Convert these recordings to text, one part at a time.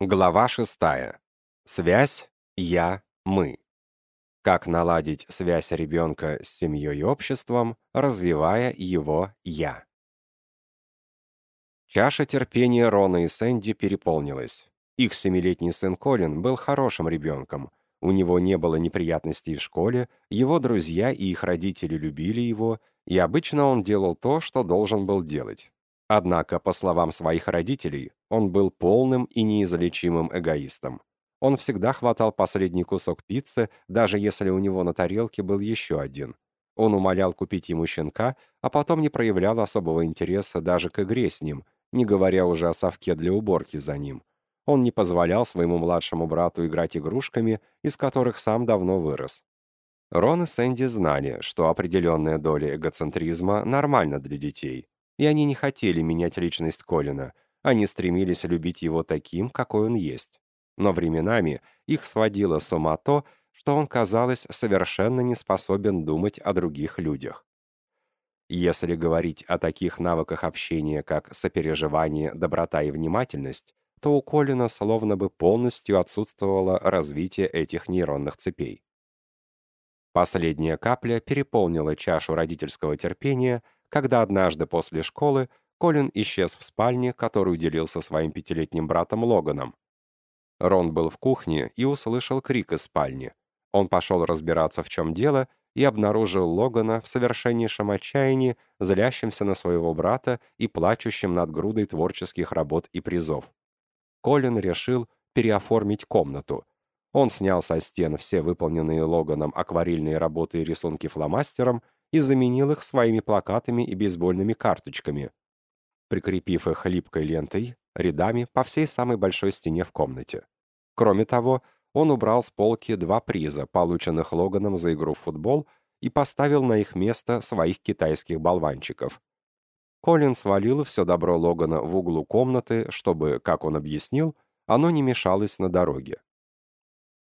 Глава шестая. Связь «я-мы». Как наладить связь ребенка с семьей и обществом, развивая его «я». Чаша терпения Рона и Сэнди переполнилась. Их семилетний сын Колин был хорошим ребенком. У него не было неприятностей в школе, его друзья и их родители любили его, и обычно он делал то, что должен был делать. Однако, по словам своих родителей, он был полным и неизлечимым эгоистом. Он всегда хватал последний кусок пиццы, даже если у него на тарелке был еще один. Он умолял купить ему щенка, а потом не проявлял особого интереса даже к игре с ним, не говоря уже о совке для уборки за ним. Он не позволял своему младшему брату играть игрушками, из которых сам давно вырос. Рон и Сэнди знали, что определенная доля эгоцентризма нормальна для детей, и они не хотели менять личность Колина, они стремились любить его таким, какой он есть. Но временами их сводило с ума то, что он, казалось, совершенно не способен думать о других людях. Если говорить о таких навыках общения, как сопереживание, доброта и внимательность, то у Колина словно бы полностью отсутствовало развитие этих нейронных цепей. Последняя капля переполнила чашу родительского терпения – когда однажды после школы Колин исчез в спальне, которую делил со своим пятилетним братом Логаном. Рон был в кухне и услышал крик из спальни. Он пошел разбираться, в чем дело, и обнаружил Логана в совершеннейшем отчаянии, злящимся на своего брата и плачущим над грудой творческих работ и призов. Колин решил переоформить комнату. Он снял со стен все выполненные Логаном акварельные работы и рисунки фломастером и заменил их своими плакатами и бейсбольными карточками, прикрепив их липкой лентой рядами по всей самой большой стене в комнате. Кроме того, он убрал с полки два приза, полученных Логаном за игру в футбол, и поставил на их место своих китайских болванчиков. Колин свалил все добро Логана в углу комнаты, чтобы, как он объяснил, оно не мешалось на дороге.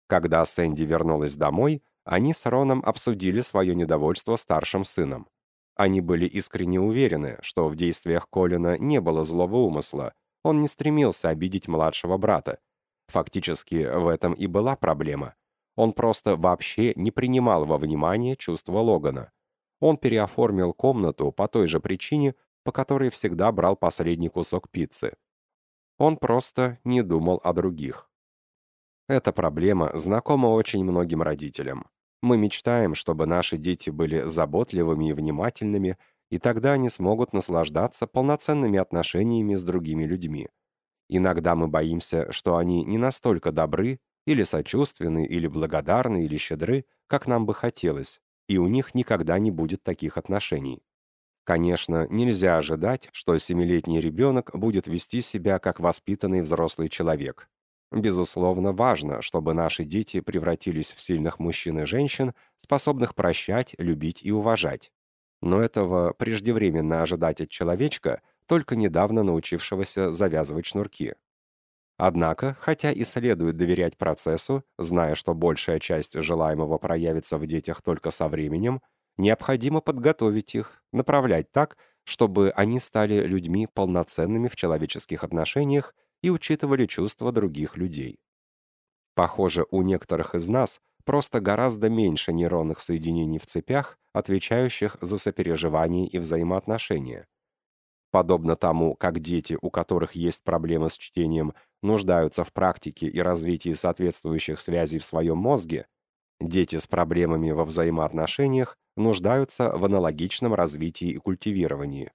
Когда Сэнди вернулась домой, они с Роном обсудили свое недовольство старшим сыном. Они были искренне уверены, что в действиях Колина не было злого умысла, он не стремился обидеть младшего брата. Фактически, в этом и была проблема. Он просто вообще не принимал во внимание чувства Логана. Он переоформил комнату по той же причине, по которой всегда брал последний кусок пиццы. Он просто не думал о других. Эта проблема знакома очень многим родителям. Мы мечтаем, чтобы наши дети были заботливыми и внимательными, и тогда они смогут наслаждаться полноценными отношениями с другими людьми. Иногда мы боимся, что они не настолько добры, или сочувственны, или благодарны, или щедры, как нам бы хотелось, и у них никогда не будет таких отношений. Конечно, нельзя ожидать, что семилетний ребенок будет вести себя как воспитанный взрослый человек. Безусловно, важно, чтобы наши дети превратились в сильных мужчин и женщин, способных прощать, любить и уважать. Но этого преждевременно ожидать от человечка, только недавно научившегося завязывать шнурки. Однако, хотя и следует доверять процессу, зная, что большая часть желаемого проявится в детях только со временем, необходимо подготовить их, направлять так, чтобы они стали людьми полноценными в человеческих отношениях и учитывали чувства других людей. Похоже, у некоторых из нас просто гораздо меньше нейронных соединений в цепях, отвечающих за сопереживание и взаимоотношения. Подобно тому, как дети, у которых есть проблемы с чтением, нуждаются в практике и развитии соответствующих связей в своем мозге, дети с проблемами во взаимоотношениях нуждаются в аналогичном развитии и культивировании.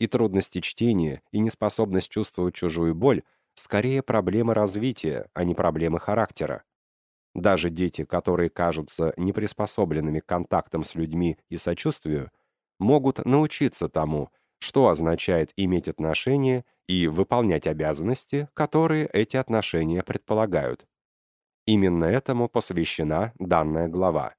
И трудности чтения, и неспособность чувствовать чужую боль скорее проблемы развития, а не проблемы характера. Даже дети, которые кажутся неприспособленными к контактам с людьми и сочувствию, могут научиться тому, что означает иметь отношения и выполнять обязанности, которые эти отношения предполагают. Именно этому посвящена данная глава.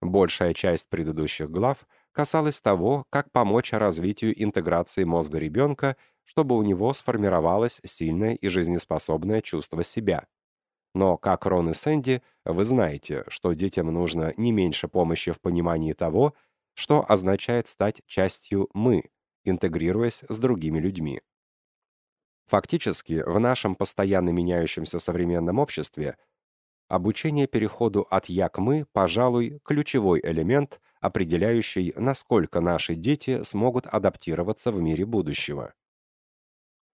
Большая часть предыдущих глав – касалась того, как помочь развитию интеграции мозга ребенка, чтобы у него сформировалось сильное и жизнеспособное чувство себя. Но, как Рон и Сэнди, вы знаете, что детям нужно не меньше помощи в понимании того, что означает стать частью «мы», интегрируясь с другими людьми. Фактически, в нашем постоянно меняющемся современном обществе обучение переходу от «я» к «мы», пожалуй, ключевой элемент, определяющий, насколько наши дети смогут адаптироваться в мире будущего.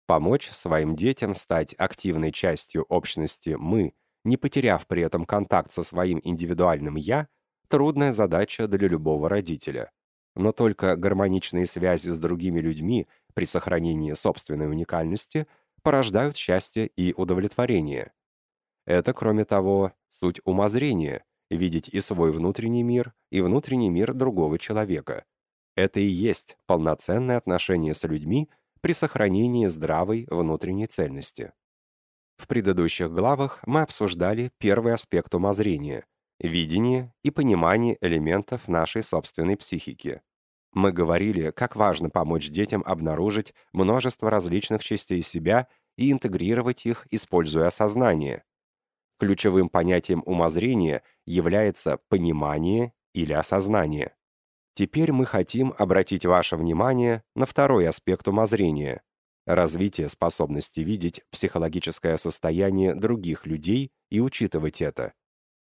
Помочь своим детям стать активной частью общности «мы», не потеряв при этом контакт со своим индивидуальным «я», трудная задача для любого родителя. Но только гармоничные связи с другими людьми при сохранении собственной уникальности порождают счастье и удовлетворение. Это, кроме того, суть умозрения — видеть и свой внутренний мир, и внутренний мир другого человека. Это и есть полноценное отношение с людьми при сохранении здравой внутренней цельности. В предыдущих главах мы обсуждали первый аспект умозрения — видение и понимание элементов нашей собственной психики. Мы говорили, как важно помочь детям обнаружить множество различных частей себя и интегрировать их, используя осознание. Ключевым понятием умозрения является понимание или осознание. Теперь мы хотим обратить ваше внимание на второй аспект умозрения — развитие способности видеть психологическое состояние других людей и учитывать это.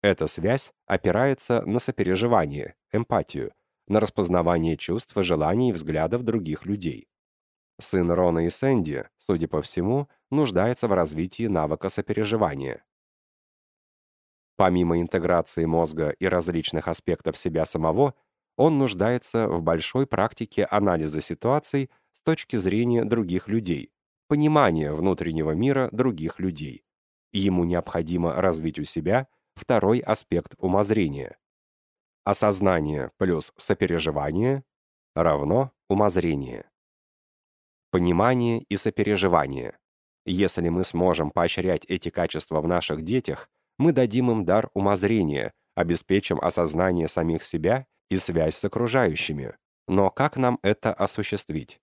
Эта связь опирается на сопереживание, эмпатию, на распознавание чувств, желаний и взглядов других людей. Сын Рона и Сэнди, судя по всему, нуждается в развитии навыка сопереживания. Помимо интеграции мозга и различных аспектов себя самого, он нуждается в большой практике анализа ситуаций с точки зрения других людей, понимания внутреннего мира других людей. Ему необходимо развить у себя второй аспект умозрения. Осознание плюс сопереживание равно умозрение. Понимание и сопереживание. Если мы сможем поощрять эти качества в наших детях, мы дадим им дар умозрения, обеспечим осознание самих себя и связь с окружающими. Но как нам это осуществить?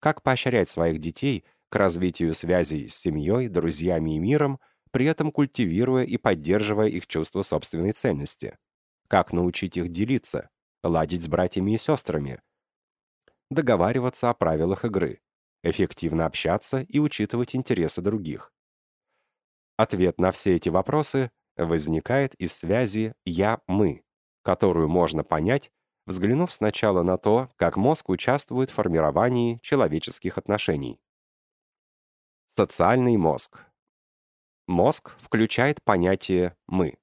Как поощрять своих детей к развитию связей с семьей, друзьями и миром, при этом культивируя и поддерживая их чувство собственной ценности? Как научить их делиться, ладить с братьями и сестрами, договариваться о правилах игры, эффективно общаться и учитывать интересы других? Ответ на все эти вопросы возникает из связи «я-мы», которую можно понять, взглянув сначала на то, как мозг участвует в формировании человеческих отношений. Социальный мозг. Мозг включает понятие «мы».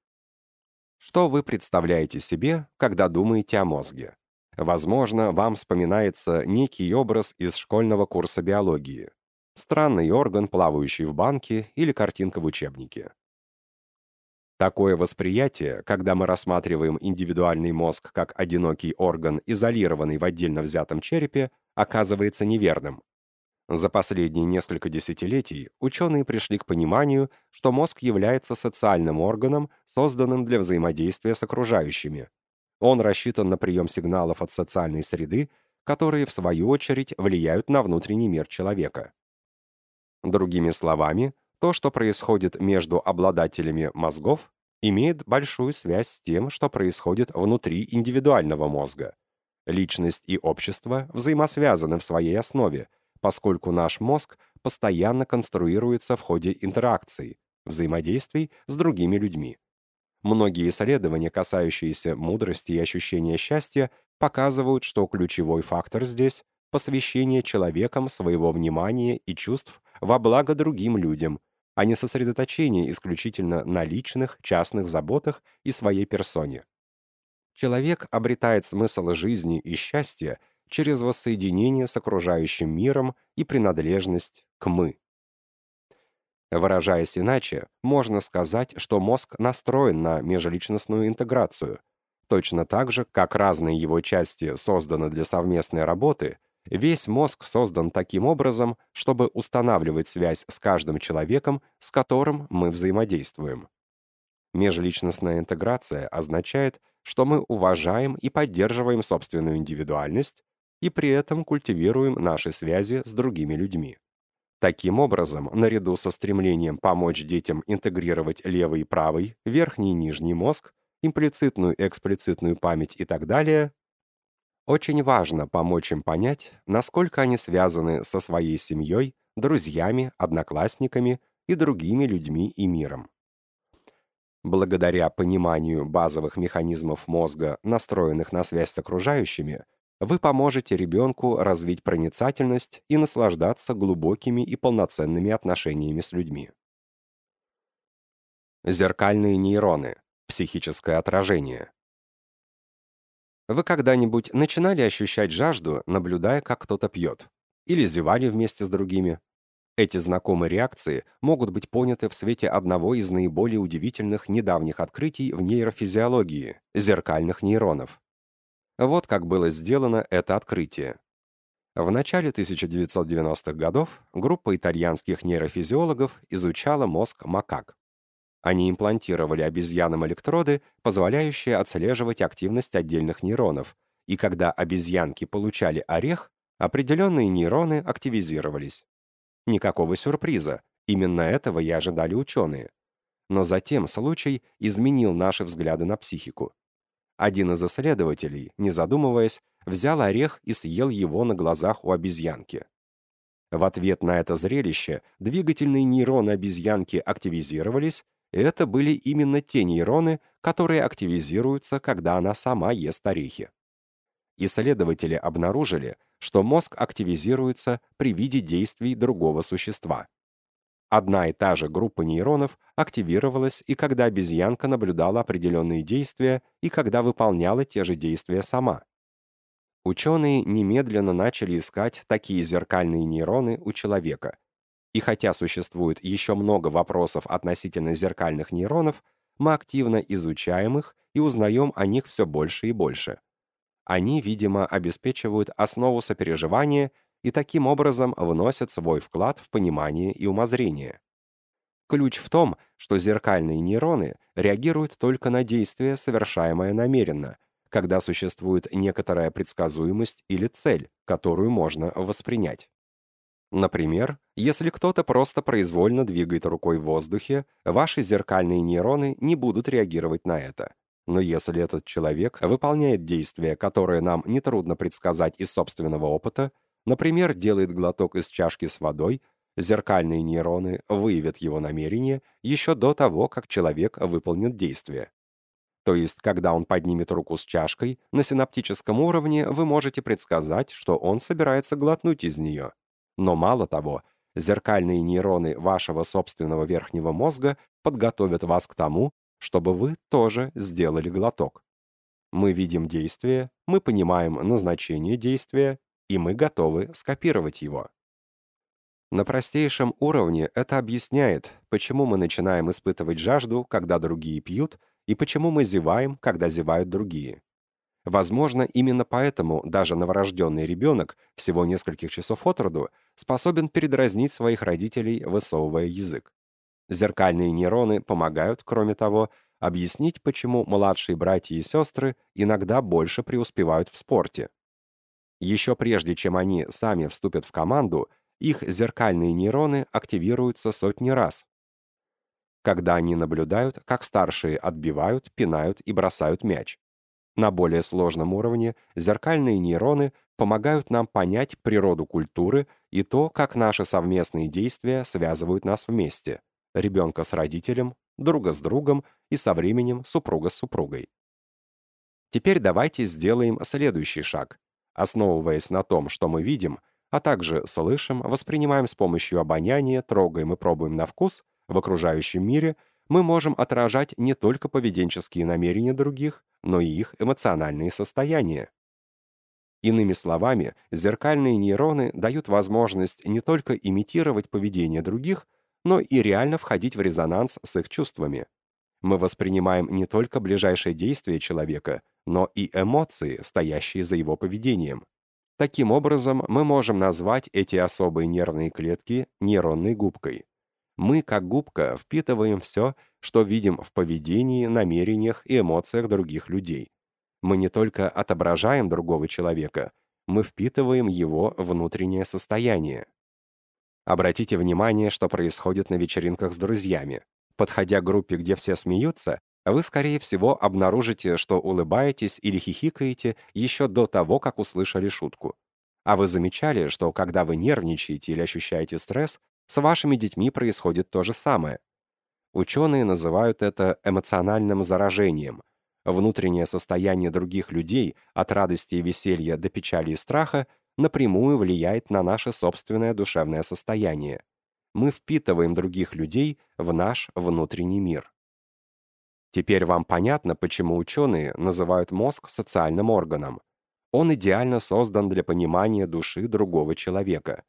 Что вы представляете себе, когда думаете о мозге? Возможно, вам вспоминается некий образ из школьного курса биологии. Странный орган, плавающий в банке, или картинка в учебнике. Такое восприятие, когда мы рассматриваем индивидуальный мозг как одинокий орган, изолированный в отдельно взятом черепе, оказывается неверным. За последние несколько десятилетий ученые пришли к пониманию, что мозг является социальным органом, созданным для взаимодействия с окружающими. Он рассчитан на прием сигналов от социальной среды, которые, в свою очередь, влияют на внутренний мир человека. Другими словами, то, что происходит между обладателями мозгов, имеет большую связь с тем, что происходит внутри индивидуального мозга. Личность и общество взаимосвязаны в своей основе, поскольку наш мозг постоянно конструируется в ходе интеракций, взаимодействий с другими людьми. Многие исследования, касающиеся мудрости и ощущения счастья, показывают, что ключевой фактор здесь — посвящение человеком своего внимания и чувств во благо другим людям, а не сосредоточение исключительно на личных, частных заботах и своей персоне. Человек обретает смысл жизни и счастья через воссоединение с окружающим миром и принадлежность к «мы». Выражаясь иначе, можно сказать, что мозг настроен на межличностную интеграцию. Точно так же, как разные его части созданы для совместной работы, Весь мозг создан таким образом, чтобы устанавливать связь с каждым человеком, с которым мы взаимодействуем. Межличностная интеграция означает, что мы уважаем и поддерживаем собственную индивидуальность и при этом культивируем наши связи с другими людьми. Таким образом, наряду со стремлением помочь детям интегрировать левый и правый, верхний и нижний мозг, имплицитную и эксплицитную память и так далее, очень важно помочь им понять, насколько они связаны со своей семьей, друзьями, одноклассниками и другими людьми и миром. Благодаря пониманию базовых механизмов мозга, настроенных на связь с окружающими, вы поможете ребенку развить проницательность и наслаждаться глубокими и полноценными отношениями с людьми. Зеркальные нейроны. Психическое отражение. Вы когда-нибудь начинали ощущать жажду, наблюдая, как кто-то пьет? Или зевали вместе с другими? Эти знакомые реакции могут быть поняты в свете одного из наиболее удивительных недавних открытий в нейрофизиологии – зеркальных нейронов. Вот как было сделано это открытие. В начале 1990-х годов группа итальянских нейрофизиологов изучала мозг макак. Они имплантировали обезьянам электроды, позволяющие отслеживать активность отдельных нейронов, и когда обезьянки получали орех, определенные нейроны активизировались. Никакого сюрприза, именно этого и ожидали ученые. Но затем случай изменил наши взгляды на психику. Один из исследователей, не задумываясь, взял орех и съел его на глазах у обезьянки. В ответ на это зрелище двигательные нейроны обезьянки активизировались, это были именно те нейроны, которые активизируются, когда она сама ест орехи. Исследователи обнаружили, что мозг активизируется при виде действий другого существа. Одна и та же группа нейронов активировалась и когда обезьянка наблюдала определенные действия, и когда выполняла те же действия сама. Ученые немедленно начали искать такие зеркальные нейроны у человека. И хотя существует еще много вопросов относительно зеркальных нейронов, мы активно изучаем их и узнаем о них все больше и больше. Они, видимо, обеспечивают основу сопереживания и таким образом вносят свой вклад в понимание и умозрение. Ключ в том, что зеркальные нейроны реагируют только на действие, совершаемое намеренно, когда существует некоторая предсказуемость или цель, которую можно воспринять. Например, если кто-то просто произвольно двигает рукой в воздухе, ваши зеркальные нейроны не будут реагировать на это. Но если этот человек выполняет действия, которые нам нетрудно предсказать из собственного опыта, например, делает глоток из чашки с водой, зеркальные нейроны выявят его намерение еще до того, как человек выполнит действие. То есть, когда он поднимет руку с чашкой, на синаптическом уровне вы можете предсказать, что он собирается глотнуть из нее. Но мало того, зеркальные нейроны вашего собственного верхнего мозга подготовят вас к тому, чтобы вы тоже сделали глоток. Мы видим действие, мы понимаем назначение действия, и мы готовы скопировать его. На простейшем уровне это объясняет, почему мы начинаем испытывать жажду, когда другие пьют, и почему мы зеваем, когда зевают другие. Возможно, именно поэтому даже новорожденный ребенок, всего нескольких часов от роду, способен передразнить своих родителей, высовывая язык. Зеркальные нейроны помогают, кроме того, объяснить, почему младшие братья и сестры иногда больше преуспевают в спорте. Еще прежде, чем они сами вступят в команду, их зеркальные нейроны активируются сотни раз. Когда они наблюдают, как старшие отбивают, пинают и бросают мяч. На более сложном уровне зеркальные нейроны помогают нам понять природу культуры и то, как наши совместные действия связывают нас вместе ребенка с родителем, друга с другом и со временем супруга с супругой. Теперь давайте сделаем следующий шаг. Основываясь на том, что мы видим, а также слышим, воспринимаем с помощью обоняния, трогаем и пробуем на вкус, в окружающем мире мы можем отражать не только поведенческие намерения других, но и их эмоциональные состояния. Иными словами, зеркальные нейроны дают возможность не только имитировать поведение других, но и реально входить в резонанс с их чувствами. Мы воспринимаем не только ближайшие действия человека, но и эмоции, стоящие за его поведением. Таким образом, мы можем назвать эти особые нервные клетки нейронной губкой. Мы, как губка, впитываем все, что видим в поведении, намерениях и эмоциях других людей. Мы не только отображаем другого человека, мы впитываем его внутреннее состояние. Обратите внимание, что происходит на вечеринках с друзьями. Подходя к группе, где все смеются, вы, скорее всего, обнаружите, что улыбаетесь или хихикаете еще до того, как услышали шутку. А вы замечали, что когда вы нервничаете или ощущаете стресс, с вашими детьми происходит то же самое? Ученые называют это эмоциональным заражением. Внутреннее состояние других людей от радости и веселья до печали и страха напрямую влияет на наше собственное душевное состояние. Мы впитываем других людей в наш внутренний мир. Теперь вам понятно, почему ученые называют мозг социальным органом. Он идеально создан для понимания души другого человека.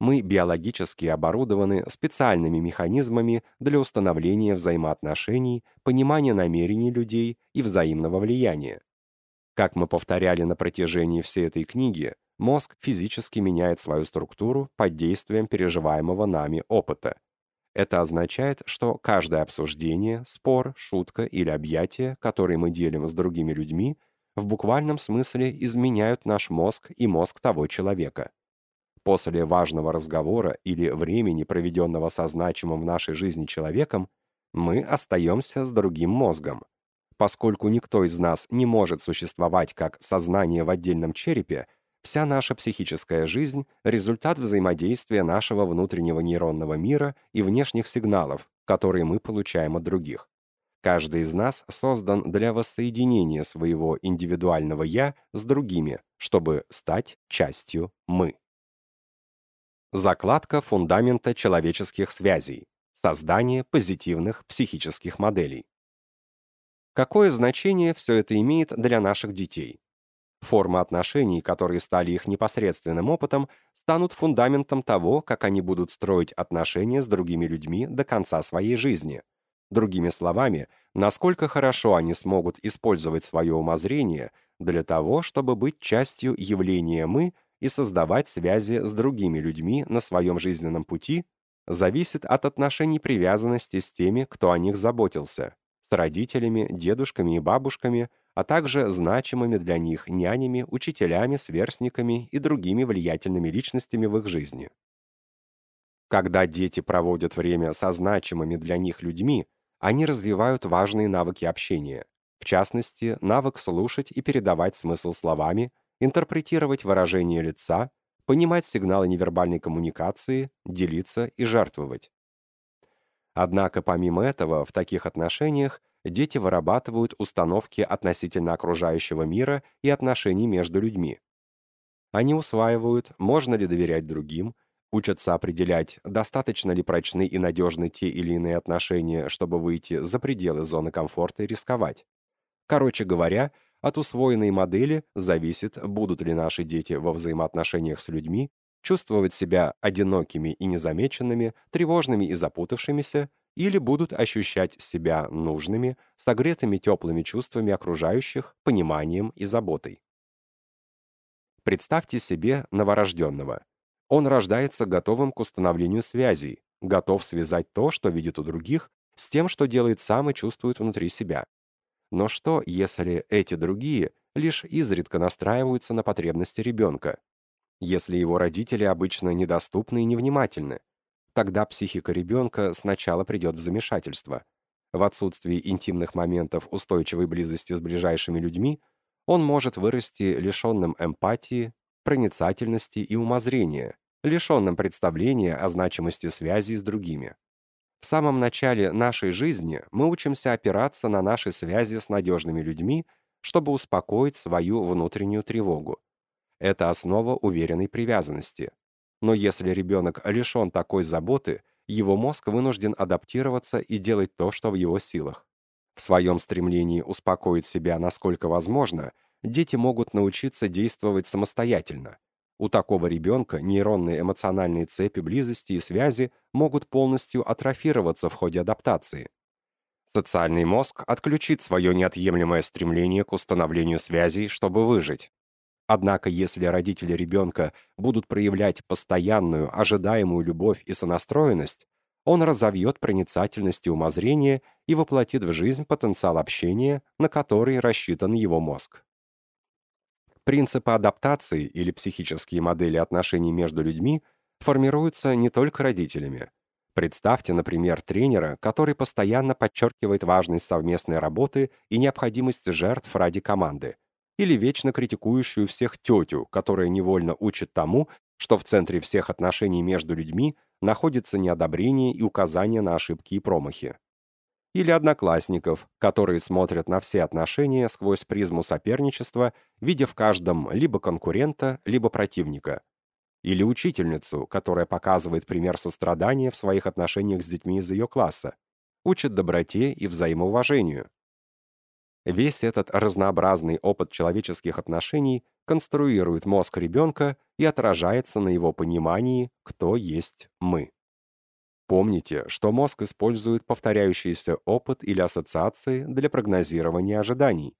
Мы биологически оборудованы специальными механизмами для установления взаимоотношений, понимания намерений людей и взаимного влияния. Как мы повторяли на протяжении всей этой книги, мозг физически меняет свою структуру под действием переживаемого нами опыта. Это означает, что каждое обсуждение, спор, шутка или объятие, которые мы делим с другими людьми, в буквальном смысле изменяют наш мозг и мозг того человека. После важного разговора или времени, проведенного со значимым в нашей жизни человеком, мы остаемся с другим мозгом. Поскольку никто из нас не может существовать как сознание в отдельном черепе, вся наша психическая жизнь — результат взаимодействия нашего внутреннего нейронного мира и внешних сигналов, которые мы получаем от других. Каждый из нас создан для воссоединения своего индивидуального «я» с другими, чтобы стать частью «мы». Закладка фундамента человеческих связей. Создание позитивных психических моделей. Какое значение все это имеет для наших детей? Формы отношений, которые стали их непосредственным опытом, станут фундаментом того, как они будут строить отношения с другими людьми до конца своей жизни – Другими словами, насколько хорошо они смогут использовать свое умозрение для того, чтобы быть частью явления «мы» и создавать связи с другими людьми на своем жизненном пути, зависит от отношений привязанности с теми, кто о них заботился, с родителями, дедушками и бабушками, а также значимыми для них нянями, учителями, сверстниками и другими влиятельными личностями в их жизни. Когда дети проводят время со значимыми для них людьми, они развивают важные навыки общения, в частности, навык слушать и передавать смысл словами, интерпретировать выражение лица, понимать сигналы невербальной коммуникации, делиться и жертвовать. Однако помимо этого, в таких отношениях дети вырабатывают установки относительно окружающего мира и отношений между людьми. Они усваивают, можно ли доверять другим, учатся определять, достаточно ли прочны и надежны те или иные отношения, чтобы выйти за пределы зоны комфорта и рисковать. Короче говоря, от усвоенной модели зависит, будут ли наши дети во взаимоотношениях с людьми чувствовать себя одинокими и незамеченными, тревожными и запутавшимися, или будут ощущать себя нужными, согретыми теплыми чувствами окружающих, пониманием и заботой. Представьте себе новорожденного. Он рождается готовым к установлению связей, готов связать то, что видит у других, с тем, что делает сам и чувствует внутри себя. Но что, если эти другие лишь изредка настраиваются на потребности ребенка? Если его родители обычно недоступны и невнимательны? Тогда психика ребенка сначала придет в замешательство. В отсутствии интимных моментов устойчивой близости с ближайшими людьми он может вырасти лишенным эмпатии, проницательности и умозрения, лишенным представления о значимости связи с другими. В самом начале нашей жизни мы учимся опираться на наши связи с надежными людьми, чтобы успокоить свою внутреннюю тревогу. Это основа уверенной привязанности. Но если ребенок лишен такой заботы, его мозг вынужден адаптироваться и делать то, что в его силах. В своем стремлении успокоить себя насколько возможно – дети могут научиться действовать самостоятельно. У такого ребенка нейронные эмоциональные цепи близости и связи могут полностью атрофироваться в ходе адаптации. Социальный мозг отключит свое неотъемлемое стремление к установлению связей, чтобы выжить. Однако, если родители ребенка будут проявлять постоянную, ожидаемую любовь и сонастроенность, он разовьет проницательность и умозрение и воплотит в жизнь потенциал общения, на который рассчитан его мозг. Принципы адаптации или психические модели отношений между людьми формируются не только родителями. Представьте, например, тренера, который постоянно подчеркивает важность совместной работы и необходимость жертв ради команды. или вечно критикующую всех тетю, которая невольно учит тому, что в центре всех отношений между людьми находится неодобрение и указание на ошибки и промахи. Или одноклассников, которые смотрят на все отношения сквозь призму соперничества, видя в каждом либо конкурента, либо противника. Или учительницу, которая показывает пример сострадания в своих отношениях с детьми из ее класса, учит доброте и взаимоуважению. Весь этот разнообразный опыт человеческих отношений конструирует мозг ребенка и отражается на его понимании, кто есть мы. Помните, что мозг использует повторяющийся опыт или ассоциации для прогнозирования ожиданий.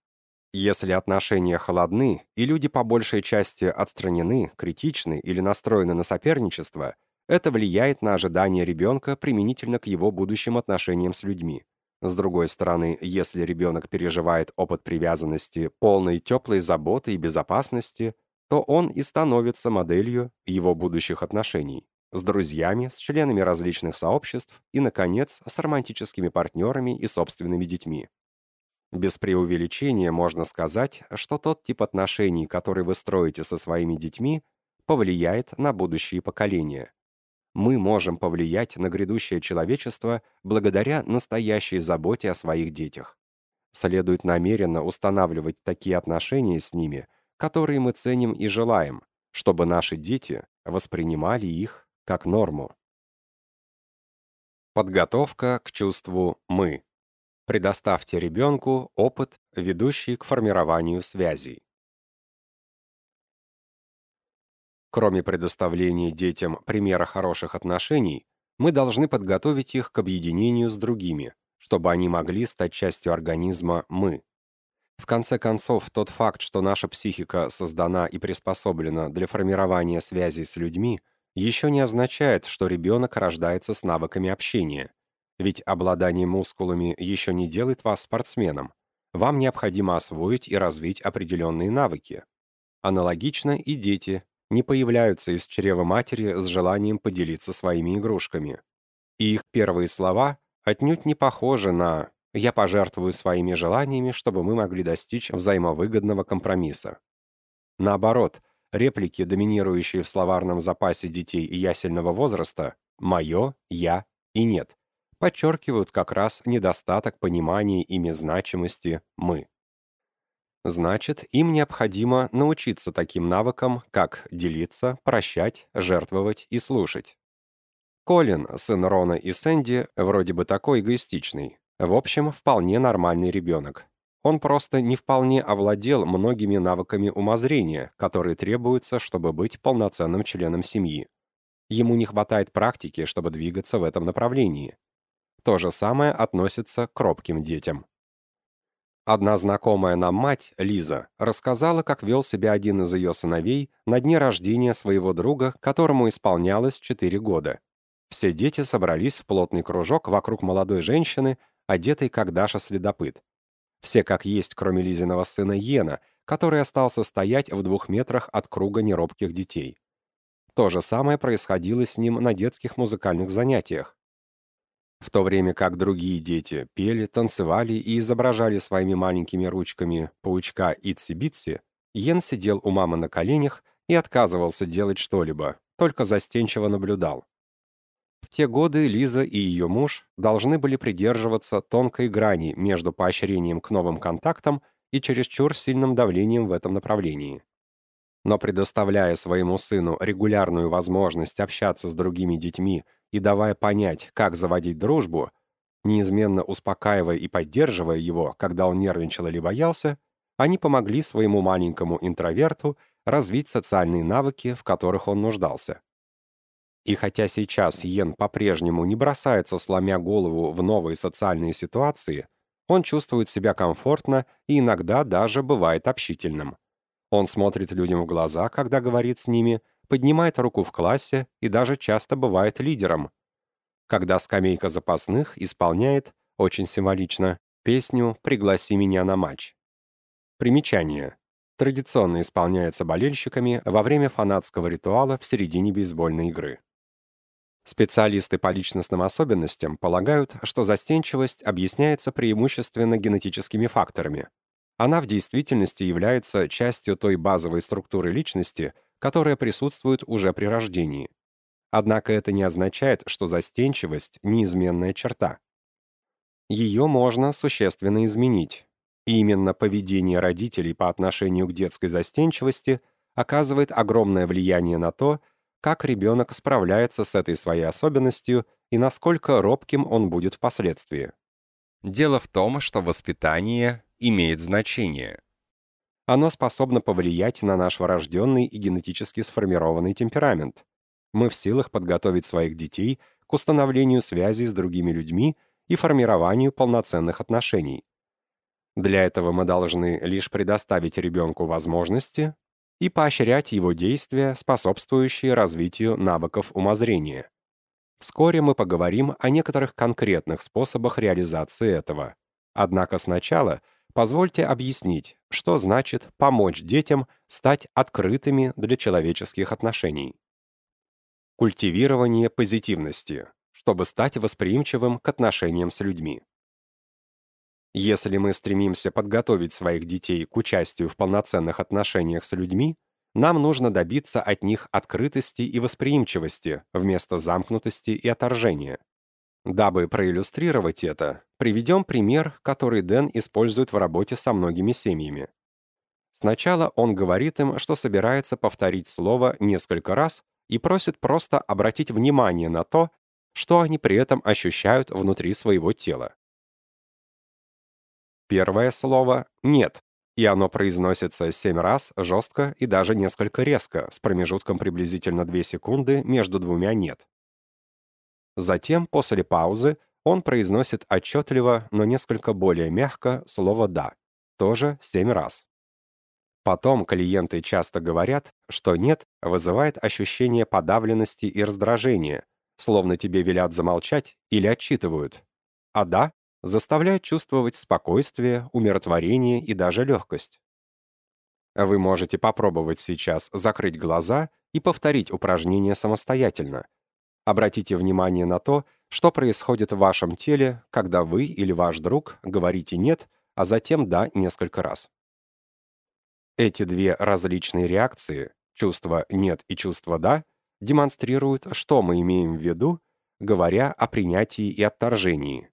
Если отношения холодны, и люди по большей части отстранены, критичны или настроены на соперничество, это влияет на ожидания ребенка применительно к его будущим отношениям с людьми. С другой стороны, если ребенок переживает опыт привязанности, полной теплой заботы и безопасности, то он и становится моделью его будущих отношений с друзьями, с членами различных сообществ и, наконец, с романтическими партнерами и собственными детьми. Без преувеличения можно сказать, что тот тип отношений, который вы строите со своими детьми, повлияет на будущие поколения мы можем повлиять на грядущее человечество благодаря настоящей заботе о своих детях. Следует намеренно устанавливать такие отношения с ними, которые мы ценим и желаем, чтобы наши дети воспринимали их как норму. Подготовка к чувству «мы». Предоставьте ребенку опыт, ведущий к формированию связей. Кроме предоставления детям примера хороших отношений, мы должны подготовить их к объединению с другими, чтобы они могли стать частью организма «мы». В конце концов, тот факт, что наша психика создана и приспособлена для формирования связей с людьми, еще не означает, что ребенок рождается с навыками общения. Ведь обладание мускулами еще не делает вас спортсменом. Вам необходимо освоить и развить определенные навыки. Аналогично и дети, не появляются из чрева матери с желанием поделиться своими игрушками. И их первые слова отнюдь не похожи на «я пожертвую своими желаниями, чтобы мы могли достичь взаимовыгодного компромисса». Наоборот, реплики, доминирующие в словарном запасе детей ясельного возраста «моё», «я» и «нет», подчеркивают как раз недостаток понимания ими значимости «мы». Значит, им необходимо научиться таким навыкам, как делиться, прощать, жертвовать и слушать. Колин, сын Рона и Сэнди, вроде бы такой эгоистичный. В общем, вполне нормальный ребенок. Он просто не вполне овладел многими навыками умозрения, которые требуются, чтобы быть полноценным членом семьи. Ему не хватает практики, чтобы двигаться в этом направлении. То же самое относится к робким детям. Одна знакомая нам мать, Лиза, рассказала, как вел себя один из ее сыновей на дне рождения своего друга, которому исполнялось 4 года. Все дети собрались в плотный кружок вокруг молодой женщины, одетой как Даша-следопыт. Все как есть, кроме Лизиного сына Йена, который остался стоять в двух метрах от круга неробких детей. То же самое происходило с ним на детских музыкальных занятиях. В то время как другие дети пели, танцевали и изображали своими маленькими ручками паучка Итси-Битси, Йен сидел у мамы на коленях и отказывался делать что-либо, только застенчиво наблюдал. В те годы Лиза и ее муж должны были придерживаться тонкой грани между поощрением к новым контактам и чересчур сильным давлением в этом направлении. Но предоставляя своему сыну регулярную возможность общаться с другими детьми и давая понять, как заводить дружбу, неизменно успокаивая и поддерживая его, когда он нервничал или боялся, они помогли своему маленькому интроверту развить социальные навыки, в которых он нуждался. И хотя сейчас Йен по-прежнему не бросается, сломя голову в новые социальные ситуации, он чувствует себя комфортно и иногда даже бывает общительным. Он смотрит людям в глаза, когда говорит с ними, поднимает руку в классе и даже часто бывает лидером. Когда скамейка запасных исполняет, очень символично, песню «Пригласи меня на матч». Примечание. Традиционно исполняется болельщиками во время фанатского ритуала в середине бейсбольной игры. Специалисты по личностным особенностям полагают, что застенчивость объясняется преимущественно генетическими факторами. Она в действительности является частью той базовой структуры личности, которая присутствует уже при рождении. Однако это не означает, что застенчивость – неизменная черта. Ее можно существенно изменить. И именно поведение родителей по отношению к детской застенчивости оказывает огромное влияние на то, как ребенок справляется с этой своей особенностью и насколько робким он будет впоследствии. Дело в том, что воспитание имеет значение. Оно способно повлиять на наш врожденный и генетически сформированный темперамент. Мы в силах подготовить своих детей к установлению связей с другими людьми и формированию полноценных отношений. Для этого мы должны лишь предоставить ребенку возможности и поощрять его действия, способствующие развитию навыков умозрения. Вскоре мы поговорим о некоторых конкретных способах реализации этого. Однако сначала позвольте объяснить, что значит помочь детям стать открытыми для человеческих отношений. Культивирование позитивности, чтобы стать восприимчивым к отношениям с людьми. Если мы стремимся подготовить своих детей к участию в полноценных отношениях с людьми, нам нужно добиться от них открытости и восприимчивости вместо замкнутости и отторжения. Дабы проиллюстрировать это, приведем пример, который Дэн использует в работе со многими семьями. Сначала он говорит им, что собирается повторить слово несколько раз и просит просто обратить внимание на то, что они при этом ощущают внутри своего тела. Первое слово «нет», и оно произносится семь раз жестко и даже несколько резко, с промежутком приблизительно 2 секунды между двумя «нет». Затем, после паузы, он произносит отчетливо, но несколько более мягко слово «да», тоже семь раз. Потом клиенты часто говорят, что «нет» вызывает ощущение подавленности и раздражения, словно тебе велят замолчать или отчитывают, а «да» заставляет чувствовать спокойствие, умиротворение и даже легкость. Вы можете попробовать сейчас закрыть глаза и повторить упражнение самостоятельно. Обратите внимание на то, что происходит в вашем теле, когда вы или ваш друг говорите «нет», а затем «да» несколько раз. Эти две различные реакции, чувство «нет» и чувство «да», демонстрируют, что мы имеем в виду, говоря о принятии и отторжении.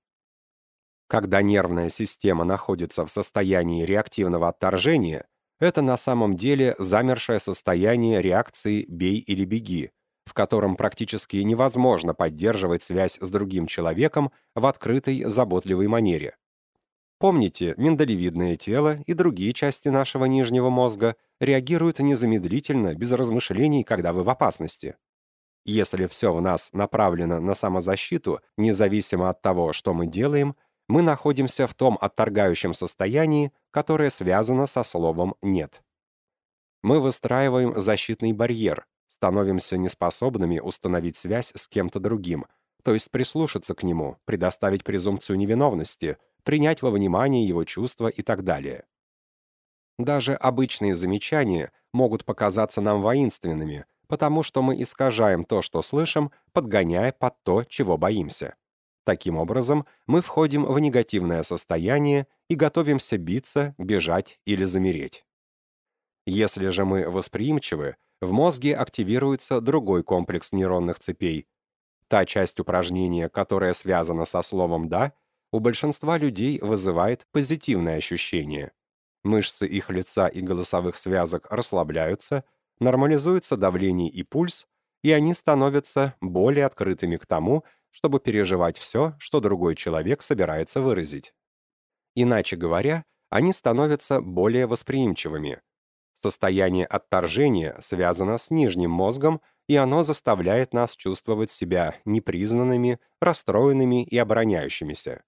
Когда нервная система находится в состоянии реактивного отторжения, это на самом деле замершее состояние реакции «бей или беги», в котором практически невозможно поддерживать связь с другим человеком в открытой, заботливой манере. Помните, миндалевидное тело и другие части нашего нижнего мозга реагируют незамедлительно, без размышлений, когда вы в опасности. Если все в нас направлено на самозащиту, независимо от того, что мы делаем, мы находимся в том отторгающем состоянии, которое связано со словом «нет». Мы выстраиваем защитный барьер, становимся неспособными установить связь с кем-то другим, то есть прислушаться к нему, предоставить презумпцию невиновности, принять во внимание его чувства и так далее. Даже обычные замечания могут показаться нам воинственными, потому что мы искажаем то, что слышим, подгоняя под то, чего боимся. Таким образом, мы входим в негативное состояние и готовимся биться, бежать или замереть. Если же мы восприимчивы, в мозге активируется другой комплекс нейронных цепей. Та часть упражнения, которая связана со словом «да», у большинства людей вызывает позитивное ощущение. Мышцы их лица и голосовых связок расслабляются, нормализуется давление и пульс, и они становятся более открытыми к тому, чтобы переживать все, что другой человек собирается выразить. Иначе говоря, они становятся более восприимчивыми. Состояние отторжения связано с нижним мозгом, и оно заставляет нас чувствовать себя непризнанными, расстроенными и обороняющимися.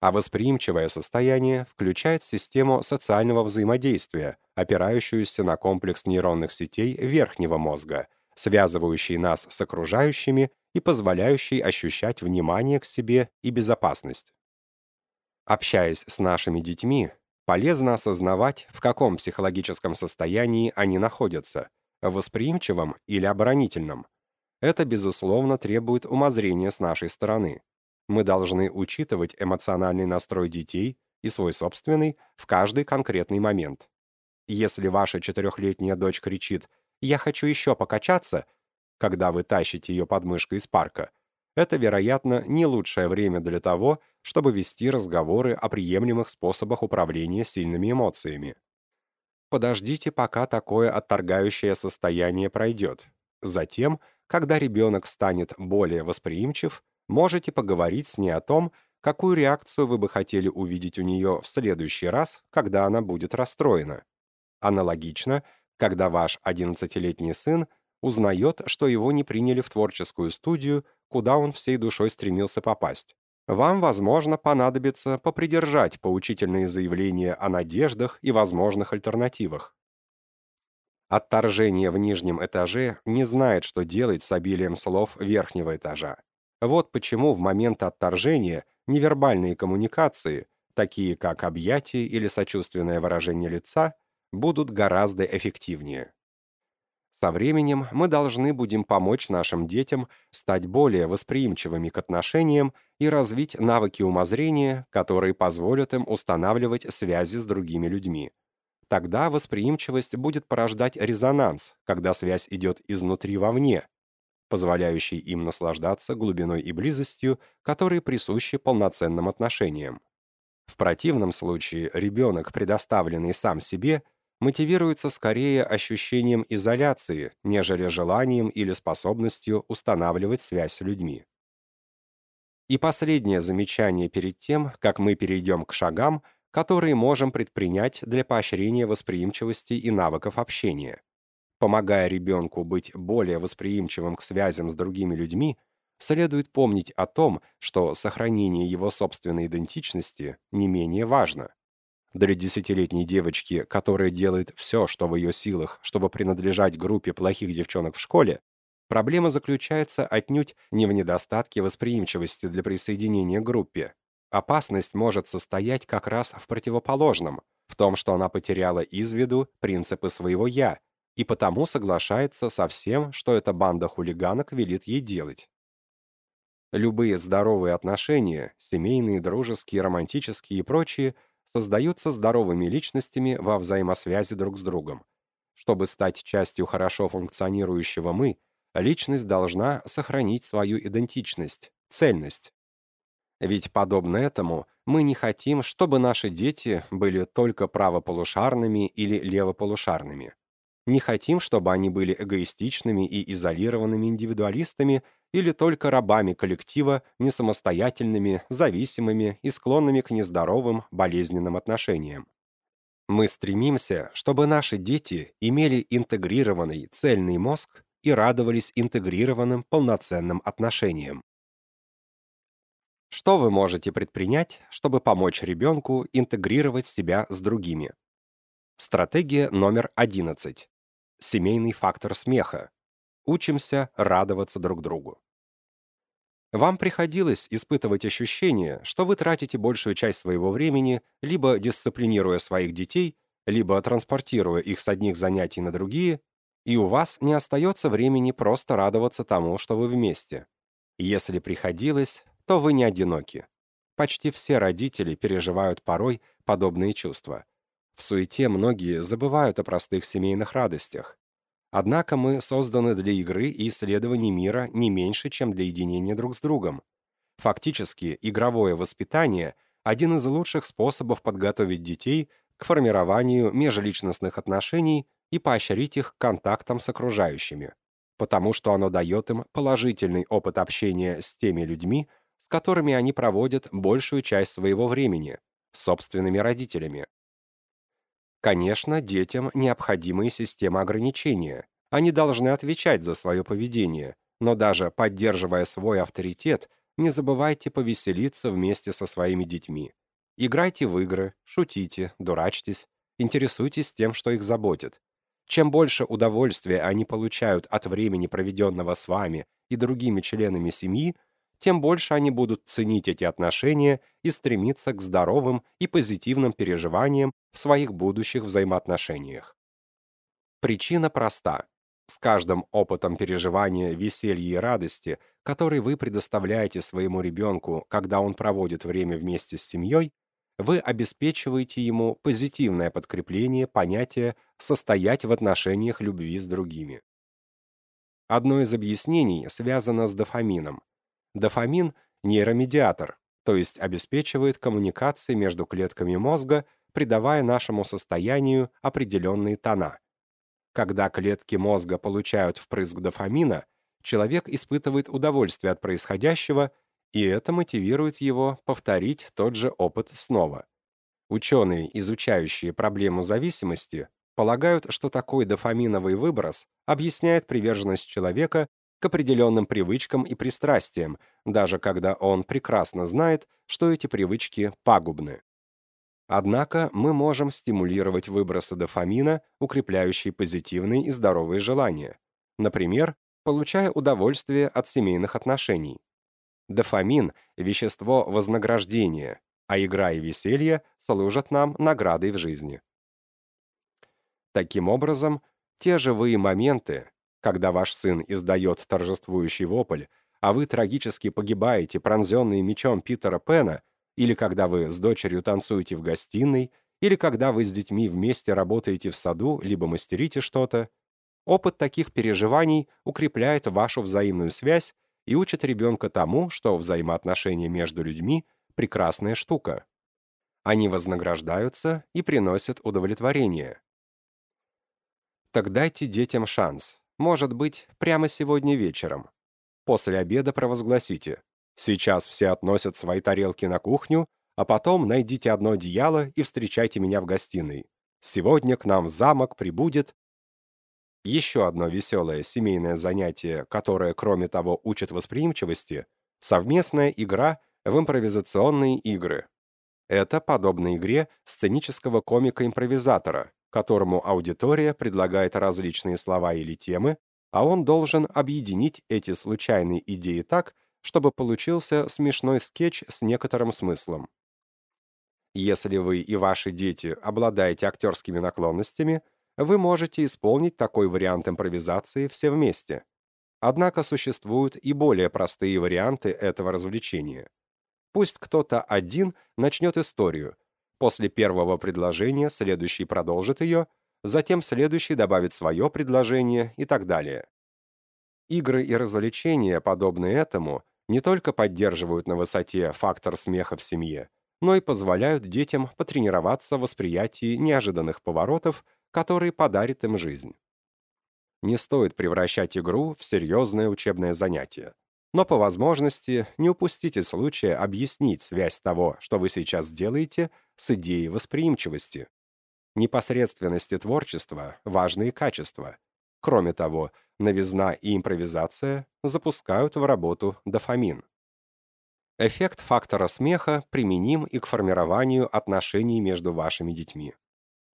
А восприимчивое состояние включает систему социального взаимодействия, опирающуюся на комплекс нейронных сетей верхнего мозга, связывающий нас с окружающими и позволяющий ощущать внимание к себе и безопасность. Общаясь с нашими детьми, полезно осознавать, в каком психологическом состоянии они находятся, восприимчивом или оборонительном. Это, безусловно, требует умозрения с нашей стороны. Мы должны учитывать эмоциональный настрой детей и свой собственный в каждый конкретный момент. Если ваша четырехлетняя дочь кричит «Я хочу еще покачаться», когда вы тащите ее под мышкой из парка, это, вероятно, не лучшее время для того, чтобы вести разговоры о приемлемых способах управления сильными эмоциями. Подождите, пока такое отторгающее состояние пройдет. Затем, когда ребенок станет более восприимчив, можете поговорить с ней о том, какую реакцию вы бы хотели увидеть у нее в следующий раз, когда она будет расстроена. Аналогично, когда ваш 11-летний сын узнает, что его не приняли в творческую студию, куда он всей душой стремился попасть. Вам, возможно, понадобится попридержать поучительные заявления о надеждах и возможных альтернативах. Отторжение в нижнем этаже не знает, что делать с обилием слов верхнего этажа. Вот почему в момент отторжения невербальные коммуникации, такие как объятие или сочувственное выражение лица, будут гораздо эффективнее. Со временем мы должны будем помочь нашим детям стать более восприимчивыми к отношениям и развить навыки умозрения, которые позволят им устанавливать связи с другими людьми. Тогда восприимчивость будет порождать резонанс, когда связь идет изнутри вовне, позволяющий им наслаждаться глубиной и близостью, которые присущи полноценным отношениям. В противном случае ребенок, предоставленный сам себе, мотивируется скорее ощущением изоляции, нежели желанием или способностью устанавливать связь с людьми. И последнее замечание перед тем, как мы перейдем к шагам, которые можем предпринять для поощрения восприимчивости и навыков общения. Помогая ребенку быть более восприимчивым к связям с другими людьми, следует помнить о том, что сохранение его собственной идентичности не менее важно. Для десятилетней девочки, которая делает все, что в ее силах, чтобы принадлежать группе плохих девчонок в школе, проблема заключается отнюдь не в недостатке восприимчивости для присоединения к группе. Опасность может состоять как раз в противоположном, в том, что она потеряла из виду принципы своего «я», и потому соглашается со всем, что эта банда хулиганок велит ей делать. Любые здоровые отношения, семейные, дружеские, романтические и прочие – создаются здоровыми личностями во взаимосвязи друг с другом. Чтобы стать частью хорошо функционирующего «мы», личность должна сохранить свою идентичность, цельность. Ведь, подобно этому, мы не хотим, чтобы наши дети были только правополушарными или левополушарными. Не хотим, чтобы они были эгоистичными и изолированными индивидуалистами или только рабами коллектива, не самостоятельными, зависимыми и склонными к нездоровым, болезненным отношениям. Мы стремимся, чтобы наши дети имели интегрированный, цельный мозг и радовались интегрированным, полноценным отношениям. Что вы можете предпринять, чтобы помочь ребенку интегрировать себя с другими? Стратегия номер 11. Семейный фактор смеха. Учимся радоваться друг другу. Вам приходилось испытывать ощущение, что вы тратите большую часть своего времени, либо дисциплинируя своих детей, либо транспортируя их с одних занятий на другие, и у вас не остается времени просто радоваться тому, что вы вместе. Если приходилось, то вы не одиноки. Почти все родители переживают порой подобные чувства. В суете многие забывают о простых семейных радостях. Однако мы созданы для игры и исследований мира не меньше, чем для единения друг с другом. Фактически, игровое воспитание – один из лучших способов подготовить детей к формированию межличностных отношений и поощрить их к контактам с окружающими, потому что оно дает им положительный опыт общения с теми людьми, с которыми они проводят большую часть своего времени, собственными родителями. Конечно, детям необходимы системы ограничения. Они должны отвечать за свое поведение, но даже поддерживая свой авторитет, не забывайте повеселиться вместе со своими детьми. Играйте в игры, шутите, дурачьтесь, интересуйтесь тем, что их заботит. Чем больше удовольствия они получают от времени, проведенного с вами и другими членами семьи, тем больше они будут ценить эти отношения и стремиться к здоровым и позитивным переживаниям в своих будущих взаимоотношениях. Причина проста. С каждым опытом переживания веселья и радости, который вы предоставляете своему ребенку, когда он проводит время вместе с семьей, вы обеспечиваете ему позитивное подкрепление понятия «состоять в отношениях любви с другими». Одно из объяснений связано с дофамином. Дофамин – нейромедиатор, то есть обеспечивает коммуникации между клетками мозга, придавая нашему состоянию определенные тона. Когда клетки мозга получают впрыск дофамина, человек испытывает удовольствие от происходящего, и это мотивирует его повторить тот же опыт снова. Ученые, изучающие проблему зависимости, полагают, что такой дофаминовый выброс объясняет приверженность человека к определенным привычкам и пристрастиям, даже когда он прекрасно знает, что эти привычки пагубны. Однако мы можем стимулировать выбросы дофамина, укрепляющие позитивные и здоровые желания. Например, получая удовольствие от семейных отношений. Дофамин – вещество вознаграждения, а игра и веселье служат нам наградой в жизни. Таким образом, те живые моменты, когда ваш сын издает торжествующий вопль, а вы трагически погибаете, пронзенные мечом Питера Пена, или когда вы с дочерью танцуете в гостиной, или когда вы с детьми вместе работаете в саду, либо мастерите что-то, опыт таких переживаний укрепляет вашу взаимную связь и учит ребенка тому, что взаимоотношения между людьми – прекрасная штука. Они вознаграждаются и приносят удовлетворение. Так дайте детям шанс. Может быть, прямо сегодня вечером. После обеда провозгласите. Сейчас все относят свои тарелки на кухню, а потом найдите одно одеяло и встречайте меня в гостиной. Сегодня к нам в замок прибудет... Еще одно веселое семейное занятие, которое, кроме того, учит восприимчивости, совместная игра в импровизационные игры. Это подобно игре сценического комика-импровизатора, которому аудитория предлагает различные слова или темы, а он должен объединить эти случайные идеи так, чтобы получился смешной скетч с некоторым смыслом. Если вы и ваши дети обладаете актерскими наклонностями, вы можете исполнить такой вариант импровизации все вместе. Однако существуют и более простые варианты этого развлечения. Пусть кто-то один начнет историю, После первого предложения следующий продолжит ее, затем следующий добавит свое предложение и так далее. Игры и развлечения, подобные этому, не только поддерживают на высоте фактор смеха в семье, но и позволяют детям потренироваться в восприятии неожиданных поворотов, которые подарит им жизнь. Не стоит превращать игру в серьезное учебное занятие. Но по возможности не упустите случая объяснить связь того, что вы сейчас делаете, с идеей восприимчивости. Непосредственность и творчество – важные качества. Кроме того, новизна и импровизация запускают в работу дофамин. Эффект фактора смеха применим и к формированию отношений между вашими детьми.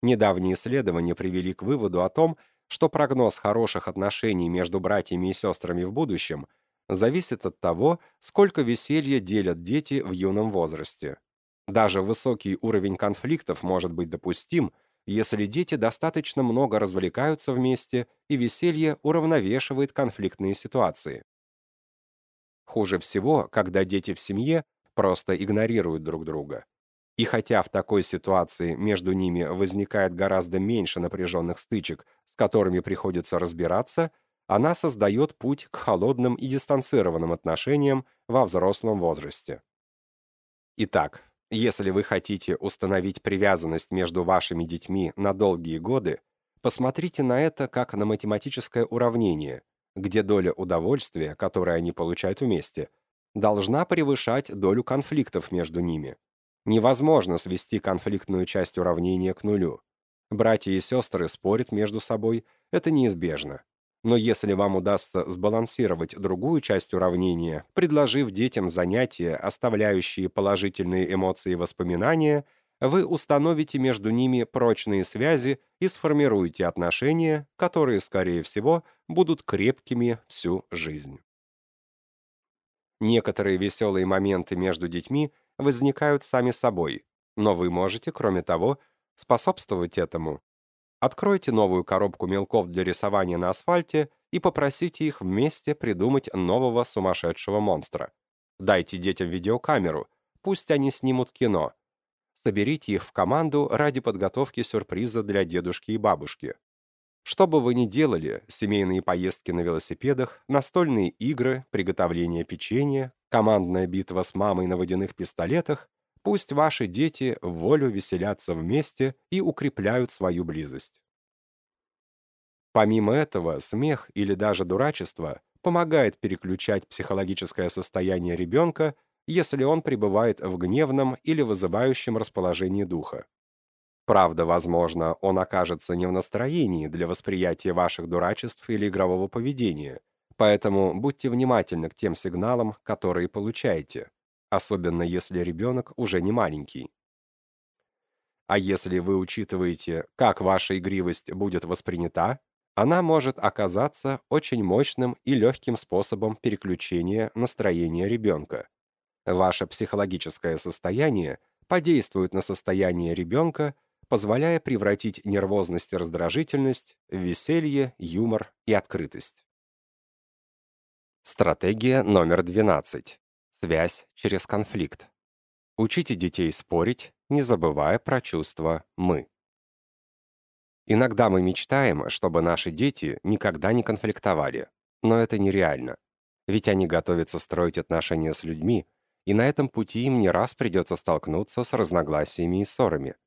Недавние исследования привели к выводу о том, что прогноз хороших отношений между братьями и сестрами в будущем зависит от того, сколько веселья делят дети в юном возрасте. Даже высокий уровень конфликтов может быть допустим, если дети достаточно много развлекаются вместе и веселье уравновешивает конфликтные ситуации. Хуже всего, когда дети в семье просто игнорируют друг друга. И хотя в такой ситуации между ними возникает гораздо меньше напряженных стычек, с которыми приходится разбираться, она создает путь к холодным и дистанцированным отношениям во взрослом возрасте. Итак, если вы хотите установить привязанность между вашими детьми на долгие годы, посмотрите на это как на математическое уравнение, где доля удовольствия, которое они получают вместе, должна превышать долю конфликтов между ними. Невозможно свести конфликтную часть уравнения к нулю. Братья и сестры спорят между собой, это неизбежно. Но если вам удастся сбалансировать другую часть уравнения, предложив детям занятия, оставляющие положительные эмоции и воспоминания, вы установите между ними прочные связи и сформируете отношения, которые, скорее всего, будут крепкими всю жизнь. Некоторые веселые моменты между детьми возникают сами собой, но вы можете, кроме того, способствовать этому, Откройте новую коробку мелков для рисования на асфальте и попросите их вместе придумать нового сумасшедшего монстра. Дайте детям видеокамеру, пусть они снимут кино. соберите их в команду ради подготовки сюрприза для дедушки и бабушки. Что бы вы ни делали, семейные поездки на велосипедах, настольные игры, приготовление печенья, командная битва с мамой на водяных пистолетах, пусть ваши дети в волю веселятся вместе и укрепляют свою близость. Помимо этого, смех или даже дурачество помогает переключать психологическое состояние ребенка, если он пребывает в гневном или вызывающем расположении духа. Правда, возможно, он окажется не в настроении для восприятия ваших дурачеств или игрового поведения, поэтому будьте внимательны к тем сигналам, которые получаете, особенно если ребенок уже не маленький. А если вы учитываете, как ваша игривость будет воспринята, она может оказаться очень мощным и легким способом переключения настроения ребенка. Ваше психологическое состояние подействует на состояние ребенка позволяя превратить нервозность и раздражительность в веселье, юмор и открытость. Стратегия номер 12. Связь через конфликт. Учите детей спорить, не забывая про чувство «мы». Иногда мы мечтаем, чтобы наши дети никогда не конфликтовали, но это нереально. Ведь они готовятся строить отношения с людьми, и на этом пути им не раз придется столкнуться с разногласиями и ссорами.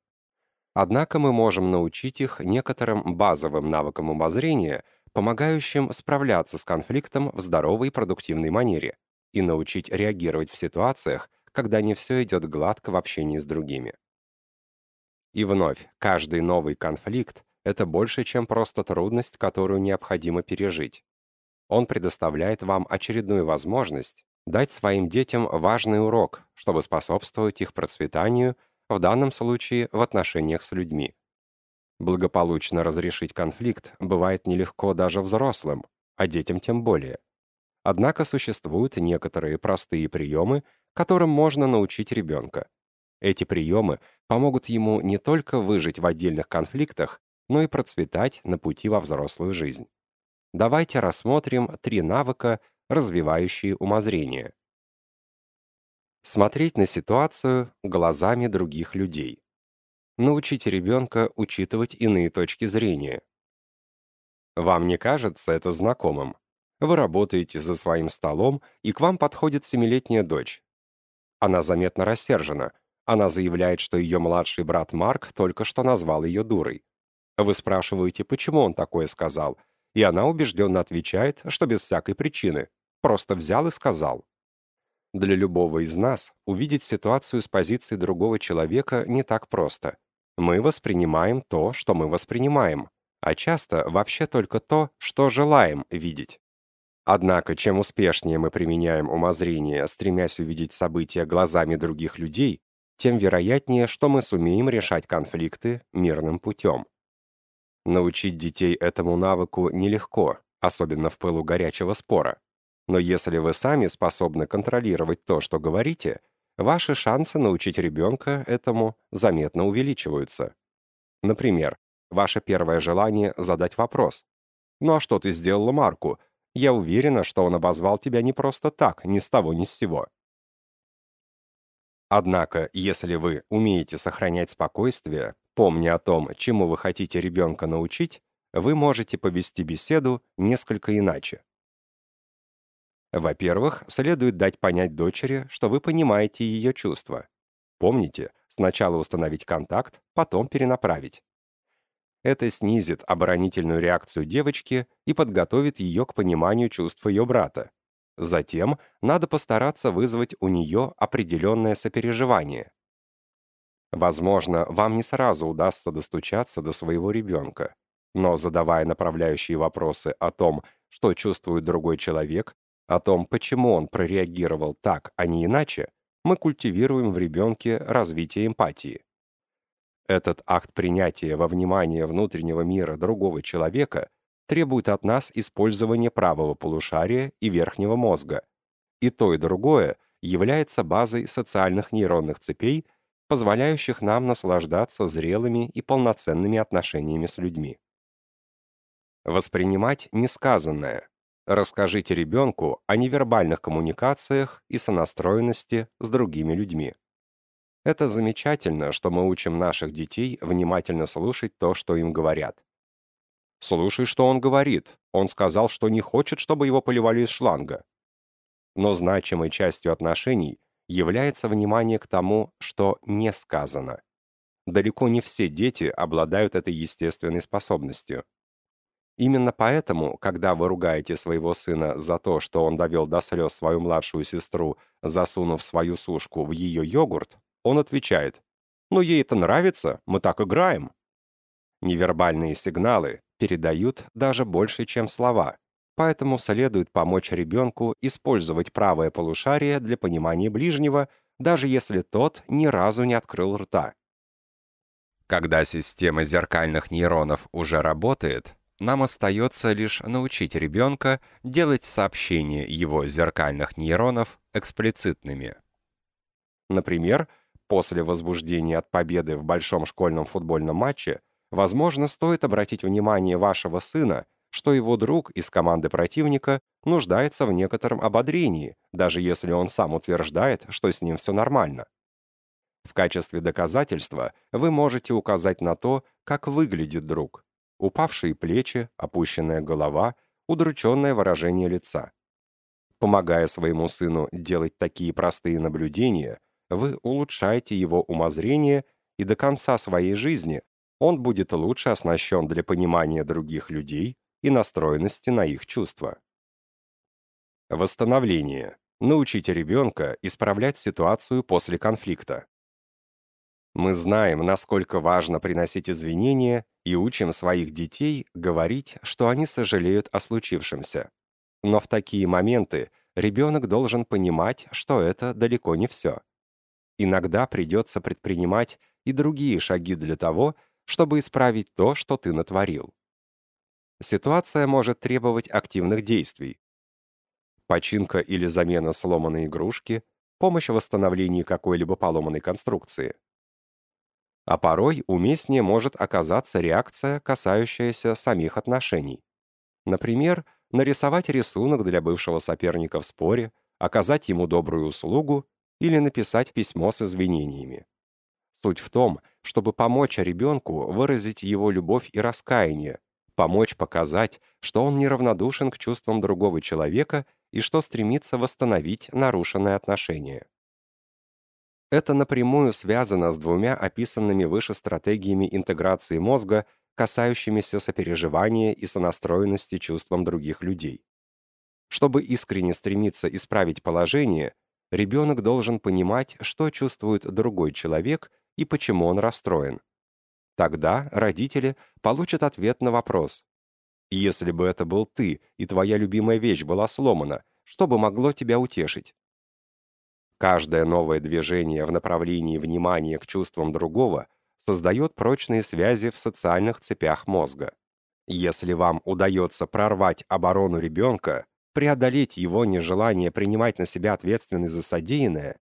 Однако мы можем научить их некоторым базовым навыкам обозрения, помогающим справляться с конфликтом в здоровой и продуктивной манере, и научить реагировать в ситуациях, когда не все идет гладко в общении с другими. И вновь, каждый новый конфликт — это больше, чем просто трудность, которую необходимо пережить. Он предоставляет вам очередную возможность дать своим детям важный урок, чтобы способствовать их процветанию в данном случае в отношениях с людьми. Благополучно разрешить конфликт бывает нелегко даже взрослым, а детям тем более. Однако существуют некоторые простые приемы, которым можно научить ребенка. Эти приемы помогут ему не только выжить в отдельных конфликтах, но и процветать на пути во взрослую жизнь. Давайте рассмотрим три навыка, развивающие умозрение. Смотреть на ситуацию глазами других людей. Научите ребенка учитывать иные точки зрения. Вам не кажется это знакомым? Вы работаете за своим столом, и к вам подходит семилетняя дочь. Она заметно рассержена. Она заявляет, что ее младший брат Марк только что назвал ее дурой. Вы спрашиваете, почему он такое сказал, и она убежденно отвечает, что без всякой причины. Просто взял и сказал. Для любого из нас увидеть ситуацию с позиции другого человека не так просто. Мы воспринимаем то, что мы воспринимаем, а часто вообще только то, что желаем видеть. Однако, чем успешнее мы применяем умозрение, стремясь увидеть события глазами других людей, тем вероятнее, что мы сумеем решать конфликты мирным путем. Научить детей этому навыку нелегко, особенно в пылу горячего спора. Но если вы сами способны контролировать то, что говорите, ваши шансы научить ребенка этому заметно увеличиваются. Например, ваше первое желание задать вопрос. «Ну а что ты сделала Марку? Я уверена, что он обозвал тебя не просто так, ни с того ни с сего». Однако, если вы умеете сохранять спокойствие, помня о том, чему вы хотите ребенка научить, вы можете повести беседу несколько иначе. Во-первых, следует дать понять дочери, что вы понимаете ее чувства. Помните, сначала установить контакт, потом перенаправить. Это снизит оборонительную реакцию девочки и подготовит ее к пониманию чувств ее брата. Затем надо постараться вызвать у нее определенное сопереживание. Возможно, вам не сразу удастся достучаться до своего ребенка, но задавая направляющие вопросы о том, что чувствует другой человек о том, почему он прореагировал так, а не иначе, мы культивируем в ребенке развитие эмпатии. Этот акт принятия во внимание внутреннего мира другого человека требует от нас использования правого полушария и верхнего мозга. И то, и другое является базой социальных нейронных цепей, позволяющих нам наслаждаться зрелыми и полноценными отношениями с людьми. Воспринимать несказанное, Расскажите ребенку о невербальных коммуникациях и сонастроенности с другими людьми. Это замечательно, что мы учим наших детей внимательно слушать то, что им говорят. Слушай, что он говорит. Он сказал, что не хочет, чтобы его поливали из шланга. Но значимой частью отношений является внимание к тому, что не сказано. Далеко не все дети обладают этой естественной способностью. Именно поэтому, когда вы ругаете своего сына за то, что он довел до слез свою младшую сестру, засунув свою сушку в ее йогурт, он отвечает «Ну, ей это нравится, мы так играем». Невербальные сигналы передают даже больше, чем слова, поэтому следует помочь ребенку использовать правое полушарие для понимания ближнего, даже если тот ни разу не открыл рта. Когда система зеркальных нейронов уже работает, нам остается лишь научить ребенка делать сообщения его зеркальных нейронов эксплицитными. Например, после возбуждения от победы в большом школьном футбольном матче, возможно, стоит обратить внимание вашего сына, что его друг из команды противника нуждается в некотором ободрении, даже если он сам утверждает, что с ним все нормально. В качестве доказательства вы можете указать на то, как выглядит друг. Упавшие плечи, опущенная голова, удрученное выражение лица. Помогая своему сыну делать такие простые наблюдения, вы улучшаете его умозрение, и до конца своей жизни он будет лучше оснащен для понимания других людей и настроенности на их чувства. Восстановление. Научите ребенка исправлять ситуацию после конфликта. Мы знаем, насколько важно приносить извинения и учим своих детей говорить, что они сожалеют о случившемся. Но в такие моменты ребенок должен понимать, что это далеко не все. Иногда придется предпринимать и другие шаги для того, чтобы исправить то, что ты натворил. Ситуация может требовать активных действий. Починка или замена сломанной игрушки, помощь в восстановлении какой-либо поломанной конструкции. А порой уместнее может оказаться реакция, касающаяся самих отношений. Например, нарисовать рисунок для бывшего соперника в споре, оказать ему добрую услугу или написать письмо с извинениями. Суть в том, чтобы помочь ребенку выразить его любовь и раскаяние, помочь показать, что он неравнодушен к чувствам другого человека и что стремится восстановить нарушенные отношения. Это напрямую связано с двумя описанными выше стратегиями интеграции мозга, касающимися сопереживания и сонастроенности чувствам других людей. Чтобы искренне стремиться исправить положение, ребенок должен понимать, что чувствует другой человек и почему он расстроен. Тогда родители получат ответ на вопрос. Если бы это был ты, и твоя любимая вещь была сломана, что бы могло тебя утешить? Каждое новое движение в направлении внимания к чувствам другого создает прочные связи в социальных цепях мозга. Если вам удается прорвать оборону ребенка, преодолеть его нежелание принимать на себя ответственность за содеянное,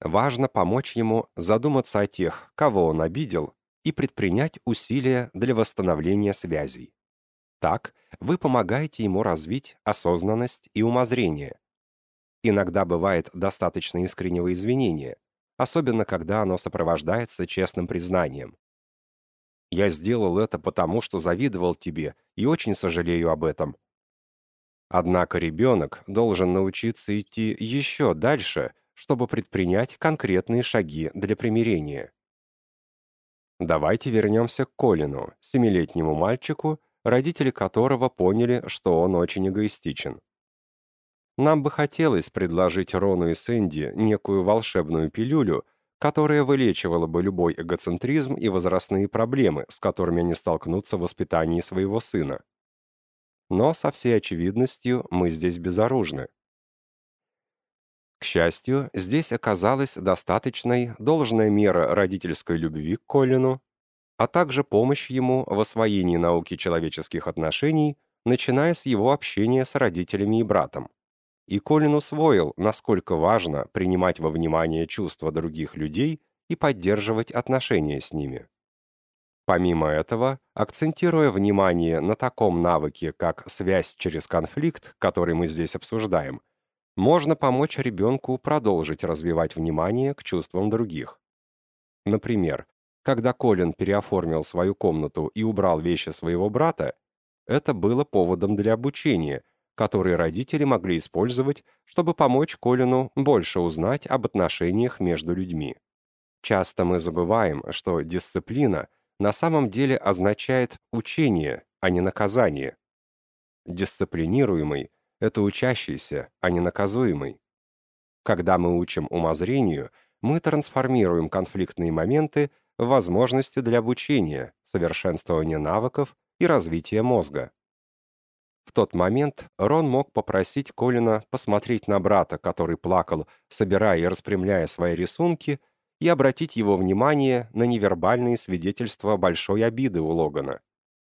важно помочь ему задуматься о тех, кого он обидел, и предпринять усилия для восстановления связей. Так вы помогаете ему развить осознанность и умозрение, Иногда бывает достаточно искреннего извинения, особенно когда оно сопровождается честным признанием. «Я сделал это потому, что завидовал тебе, и очень сожалею об этом». Однако ребенок должен научиться идти еще дальше, чтобы предпринять конкретные шаги для примирения. Давайте вернемся к Колину, семилетнему мальчику, родители которого поняли, что он очень эгоистичен. Нам бы хотелось предложить Рону и Сэнди некую волшебную пилюлю, которая вылечивала бы любой эгоцентризм и возрастные проблемы, с которыми они столкнутся в воспитании своего сына. Но, со всей очевидностью, мы здесь безоружны. К счастью, здесь оказалась достаточной должная мера родительской любви к Колину, а также помощь ему в освоении науки человеческих отношений, начиная с его общения с родителями и братом. И Колин усвоил, насколько важно принимать во внимание чувства других людей и поддерживать отношения с ними. Помимо этого, акцентируя внимание на таком навыке, как связь через конфликт, который мы здесь обсуждаем, можно помочь ребенку продолжить развивать внимание к чувствам других. Например, когда Колин переоформил свою комнату и убрал вещи своего брата, это было поводом для обучения, который родители могли использовать, чтобы помочь Колину больше узнать об отношениях между людьми. Часто мы забываем, что дисциплина на самом деле означает учение, а не наказание. Дисциплинируемый — это учащийся, а не наказуемый. Когда мы учим умозрению, мы трансформируем конфликтные моменты в возможности для обучения, совершенствования навыков и развития мозга. В тот момент Рон мог попросить Колина посмотреть на брата, который плакал, собирая и распрямляя свои рисунки, и обратить его внимание на невербальные свидетельства большой обиды у Логана.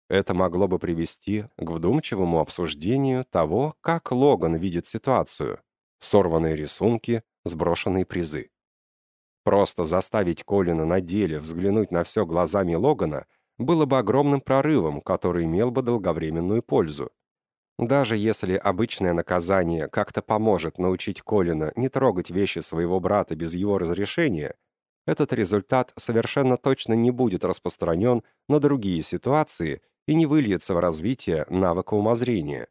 Это могло бы привести к вдумчивому обсуждению того, как Логан видит ситуацию, сорванные рисунки, сброшенные призы. Просто заставить Колина на деле взглянуть на все глазами Логана было бы огромным прорывом, который имел бы долговременную пользу. Даже если обычное наказание как-то поможет научить Колина не трогать вещи своего брата без его разрешения, этот результат совершенно точно не будет распространен на другие ситуации и не выльется в развитие навыка умозрения.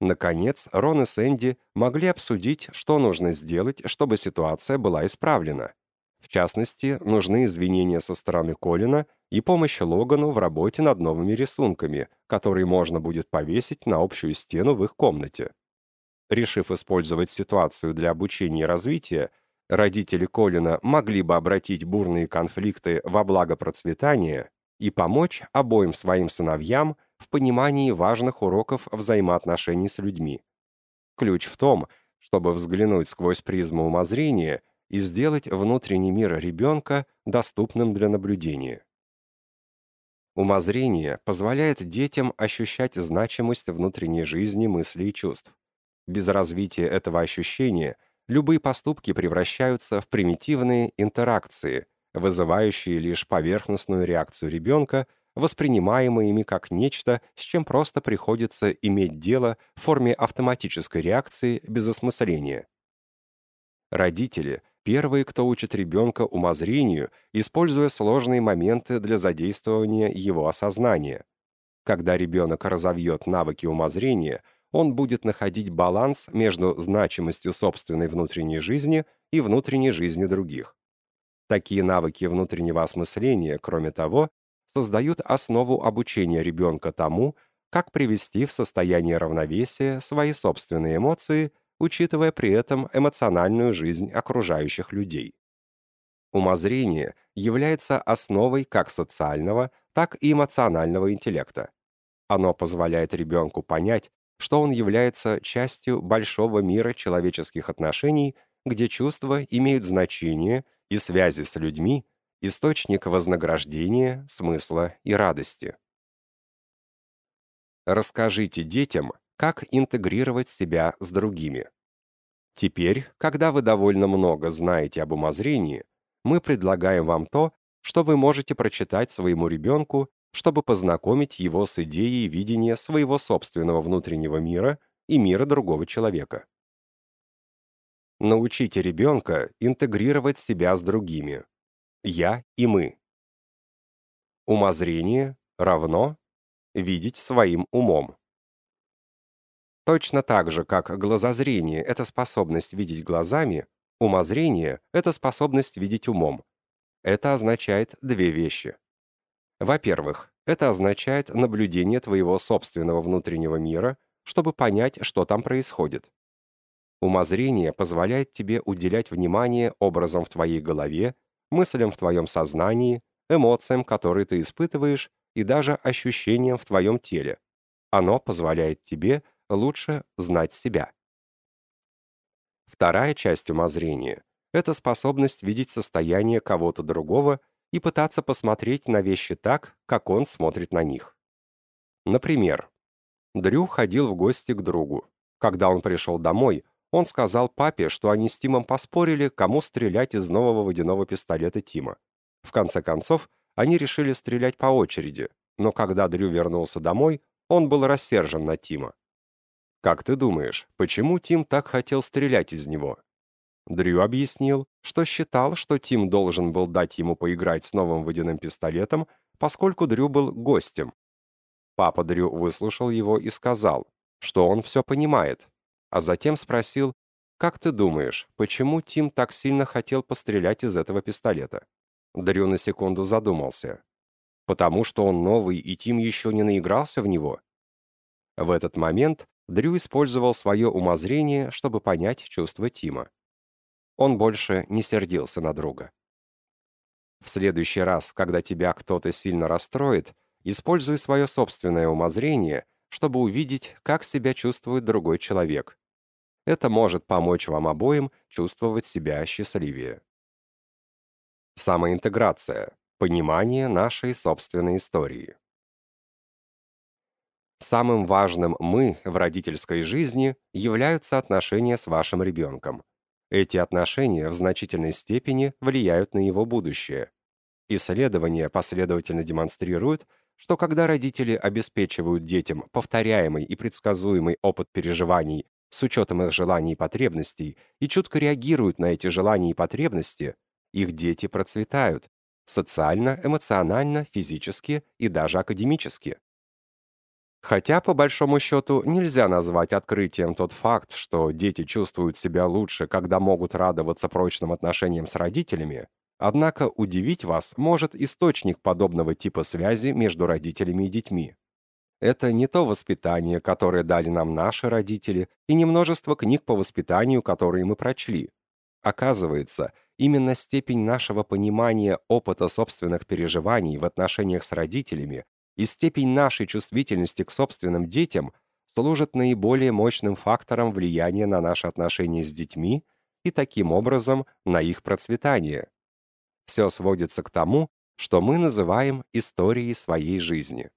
Наконец, Рон и Сэнди могли обсудить, что нужно сделать, чтобы ситуация была исправлена. В частности, нужны извинения со стороны Колина и помощь Логану в работе над новыми рисунками, которые можно будет повесить на общую стену в их комнате. Решив использовать ситуацию для обучения и развития, родители Колина могли бы обратить бурные конфликты во благо процветания и помочь обоим своим сыновьям в понимании важных уроков взаимоотношений с людьми. Ключ в том, чтобы взглянуть сквозь призму умозрения и сделать внутренний мир ребенка доступным для наблюдения. Умозрение позволяет детям ощущать значимость внутренней жизни, мыслей и чувств. Без развития этого ощущения любые поступки превращаются в примитивные интеракции, вызывающие лишь поверхностную реакцию ребенка, воспринимаемые ими как нечто, с чем просто приходится иметь дело в форме автоматической реакции без осмысления. Родители — первые, кто учит ребенка умозрению, используя сложные моменты для задействования его осознания. Когда ребенок разовьет навыки умозрения, он будет находить баланс между значимостью собственной внутренней жизни и внутренней жизни других. Такие навыки внутреннего осмысления, кроме того, создают основу обучения ребенка тому, как привести в состояние равновесия свои собственные эмоции, учитывая при этом эмоциональную жизнь окружающих людей. Умозрение является основой как социального, так и эмоционального интеллекта. Оно позволяет ребенку понять, что он является частью большого мира человеческих отношений, где чувства имеют значение и связи с людьми источник вознаграждения, смысла и радости. Расскажите детям, как интегрировать себя с другими. Теперь, когда вы довольно много знаете об умозрении, мы предлагаем вам то, что вы можете прочитать своему ребенку, чтобы познакомить его с идеей видения своего собственного внутреннего мира и мира другого человека. Научите ребенка интегрировать себя с другими, я и мы. Умозрение равно видеть своим умом. Точно так же, как глазозрение — это способность видеть глазами, умозрение — это способность видеть умом. Это означает две вещи. Во-первых, это означает наблюдение твоего собственного внутреннего мира, чтобы понять, что там происходит. Умозрение позволяет тебе уделять внимание образом в твоей голове мыслям в твоем сознании, эмоциям, которые ты испытываешь, и даже ощущениям в твоем теле. Оно позволяет тебе лучше знать себя. Вторая часть умозрения — это способность видеть состояние кого-то другого и пытаться посмотреть на вещи так, как он смотрит на них. Например, Дрю ходил в гости к другу. Когда он пришел домой, он сказал папе, что они с Тимом поспорили, кому стрелять из нового водяного пистолета Тима. В конце концов, они решили стрелять по очереди, но когда Дрю вернулся домой, он был рассержен на Тима. Как ты думаешь, почему Тим так хотел стрелять из него? Дрю объяснил, что считал, что Тим должен был дать ему поиграть с новым водяным пистолетом, поскольку Дрю был гостем. Папа Дрю выслушал его и сказал, что он все понимает, а затем спросил, «Как ты думаешь, почему Тим так сильно хотел пострелять из этого пистолета?» Дрю на секунду задумался. «Потому что он новый, и Тим еще не наигрался в него?» В этот момент Дрю использовал свое умозрение, чтобы понять чувства Тима. Он больше не сердился на друга. В следующий раз, когда тебя кто-то сильно расстроит, используй свое собственное умозрение, чтобы увидеть, как себя чувствует другой человек. Это может помочь вам обоим чувствовать себя счастливее. Самоинтеграция. Понимание нашей собственной истории. Самым важным «мы» в родительской жизни являются отношения с вашим ребенком. Эти отношения в значительной степени влияют на его будущее. Исследования последовательно демонстрируют, что когда родители обеспечивают детям повторяемый и предсказуемый опыт переживаний с учетом их желаний и потребностей и чутко реагируют на эти желания и потребности, их дети процветают социально, эмоционально, физически и даже академически. Хотя, по большому счету, нельзя назвать открытием тот факт, что дети чувствуют себя лучше, когда могут радоваться прочным отношениям с родителями, однако удивить вас может источник подобного типа связи между родителями и детьми. Это не то воспитание, которое дали нам наши родители, и не множество книг по воспитанию, которые мы прочли. Оказывается, именно степень нашего понимания опыта собственных переживаний в отношениях с родителями и степень нашей чувствительности к собственным детям служат наиболее мощным фактором влияния на наши отношения с детьми и таким образом на их процветание. Все сводится к тому, что мы называем историей своей жизни.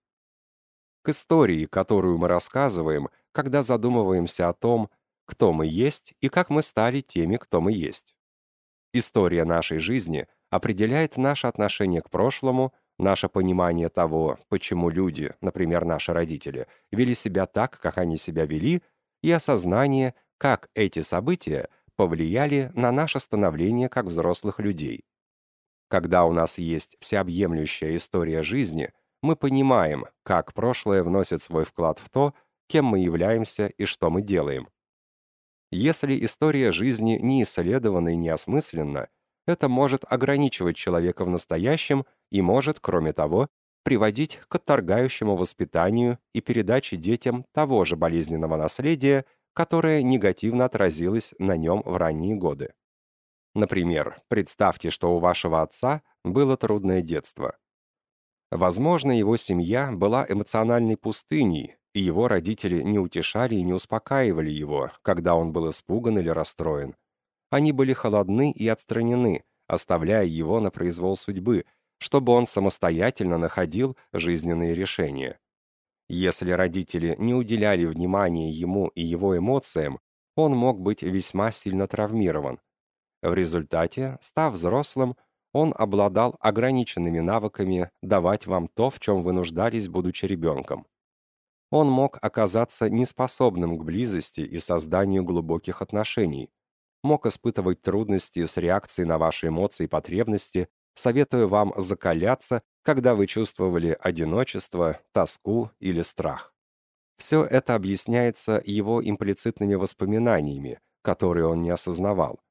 К истории, которую мы рассказываем, когда задумываемся о том, кто мы есть и как мы стали теми, кто мы есть. История нашей жизни определяет наше отношение к прошлому, Наше понимание того, почему люди, например, наши родители, вели себя так, как они себя вели, и осознание, как эти события повлияли на наше становление как взрослых людей. Когда у нас есть всеобъемлющая история жизни, мы понимаем, как прошлое вносит свой вклад в то, кем мы являемся и что мы делаем. Если история жизни не исследована и не осмыслена, это может ограничивать человека в настоящем и может, кроме того, приводить к отторгающему воспитанию и передаче детям того же болезненного наследия, которое негативно отразилось на нем в ранние годы. Например, представьте, что у вашего отца было трудное детство. Возможно, его семья была эмоциональной пустыней, и его родители не утешали и не успокаивали его, когда он был испуган или расстроен. Они были холодны и отстранены, оставляя его на произвол судьбы, чтобы он самостоятельно находил жизненные решения. Если родители не уделяли внимания ему и его эмоциям, он мог быть весьма сильно травмирован. В результате, став взрослым, он обладал ограниченными навыками давать вам то, в чем вы нуждались, будучи ребенком. Он мог оказаться неспособным к близости и созданию глубоких отношений, мог испытывать трудности с реакцией на ваши эмоции и потребности, Советую вам закаляться, когда вы чувствовали одиночество, тоску или страх. Все это объясняется его имплицитными воспоминаниями, которые он не осознавал.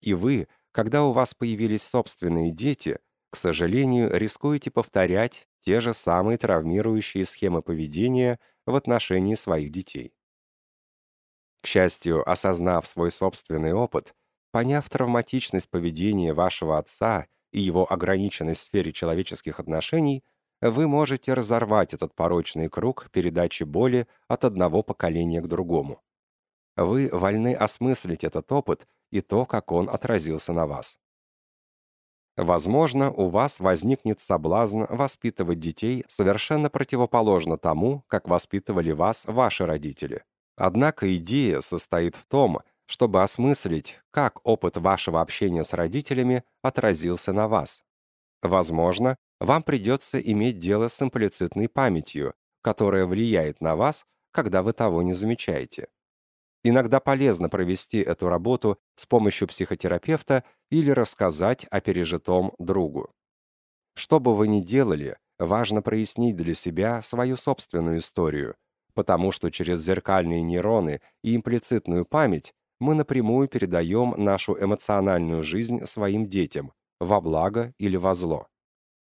И вы, когда у вас появились собственные дети, к сожалению, рискуете повторять те же самые травмирующие схемы поведения в отношении своих детей. К счастью, осознав свой собственный опыт, поняв травматичность поведения вашего отца и его ограниченность в сфере человеческих отношений, вы можете разорвать этот порочный круг передачи боли от одного поколения к другому. Вы вольны осмыслить этот опыт и то, как он отразился на вас. Возможно, у вас возникнет соблазн воспитывать детей совершенно противоположно тому, как воспитывали вас ваши родители. Однако идея состоит в том, чтобы осмыслить, как опыт вашего общения с родителями отразился на вас. Возможно, вам придется иметь дело с имплицитной памятью, которая влияет на вас, когда вы того не замечаете. Иногда полезно провести эту работу с помощью психотерапевта или рассказать о пережитом другу. Что бы вы ни делали, важно прояснить для себя свою собственную историю, потому что через зеркальные нейроны и имплицитную память мы напрямую передаем нашу эмоциональную жизнь своим детям, во благо или во зло.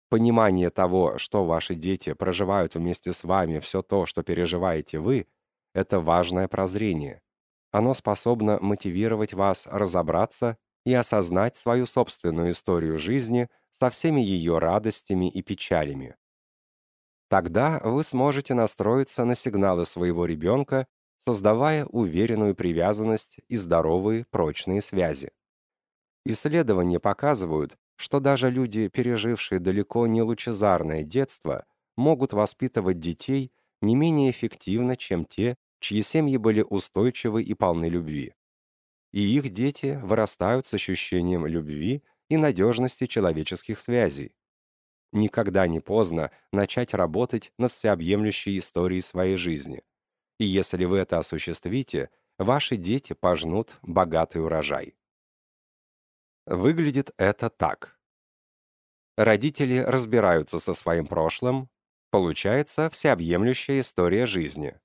Понимание того, что ваши дети проживают вместе с вами все то, что переживаете вы, это важное прозрение. Оно способно мотивировать вас разобраться и осознать свою собственную историю жизни со всеми ее радостями и печалями. Тогда вы сможете настроиться на сигналы своего ребенка, создавая уверенную привязанность и здоровые прочные связи. Исследования показывают, что даже люди, пережившие далеко не лучезарное детство, могут воспитывать детей не менее эффективно, чем те, чьи семьи были устойчивы и полны любви. И их дети вырастают с ощущением любви и надежности человеческих связей. Никогда не поздно начать работать над всеобъемлющей историей своей жизни. И если вы это осуществите, ваши дети пожнут богатый урожай. Выглядит это так. Родители разбираются со своим прошлым, получается всеобъемлющая история жизни.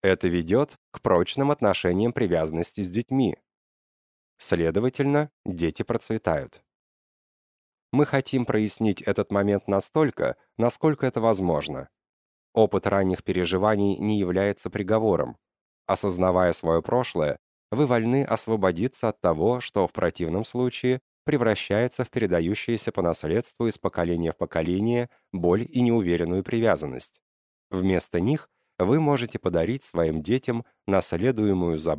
Это ведет к прочным отношениям привязанности с детьми. Следовательно, дети процветают. Мы хотим прояснить этот момент настолько, насколько это возможно. Опыт ранних переживаний не является приговором. Осознавая свое прошлое, вы вольны освободиться от того, что в противном случае превращается в передающееся по наследству из поколения в поколение боль и неуверенную привязанность. Вместо них вы можете подарить своим детям наследуемую заботу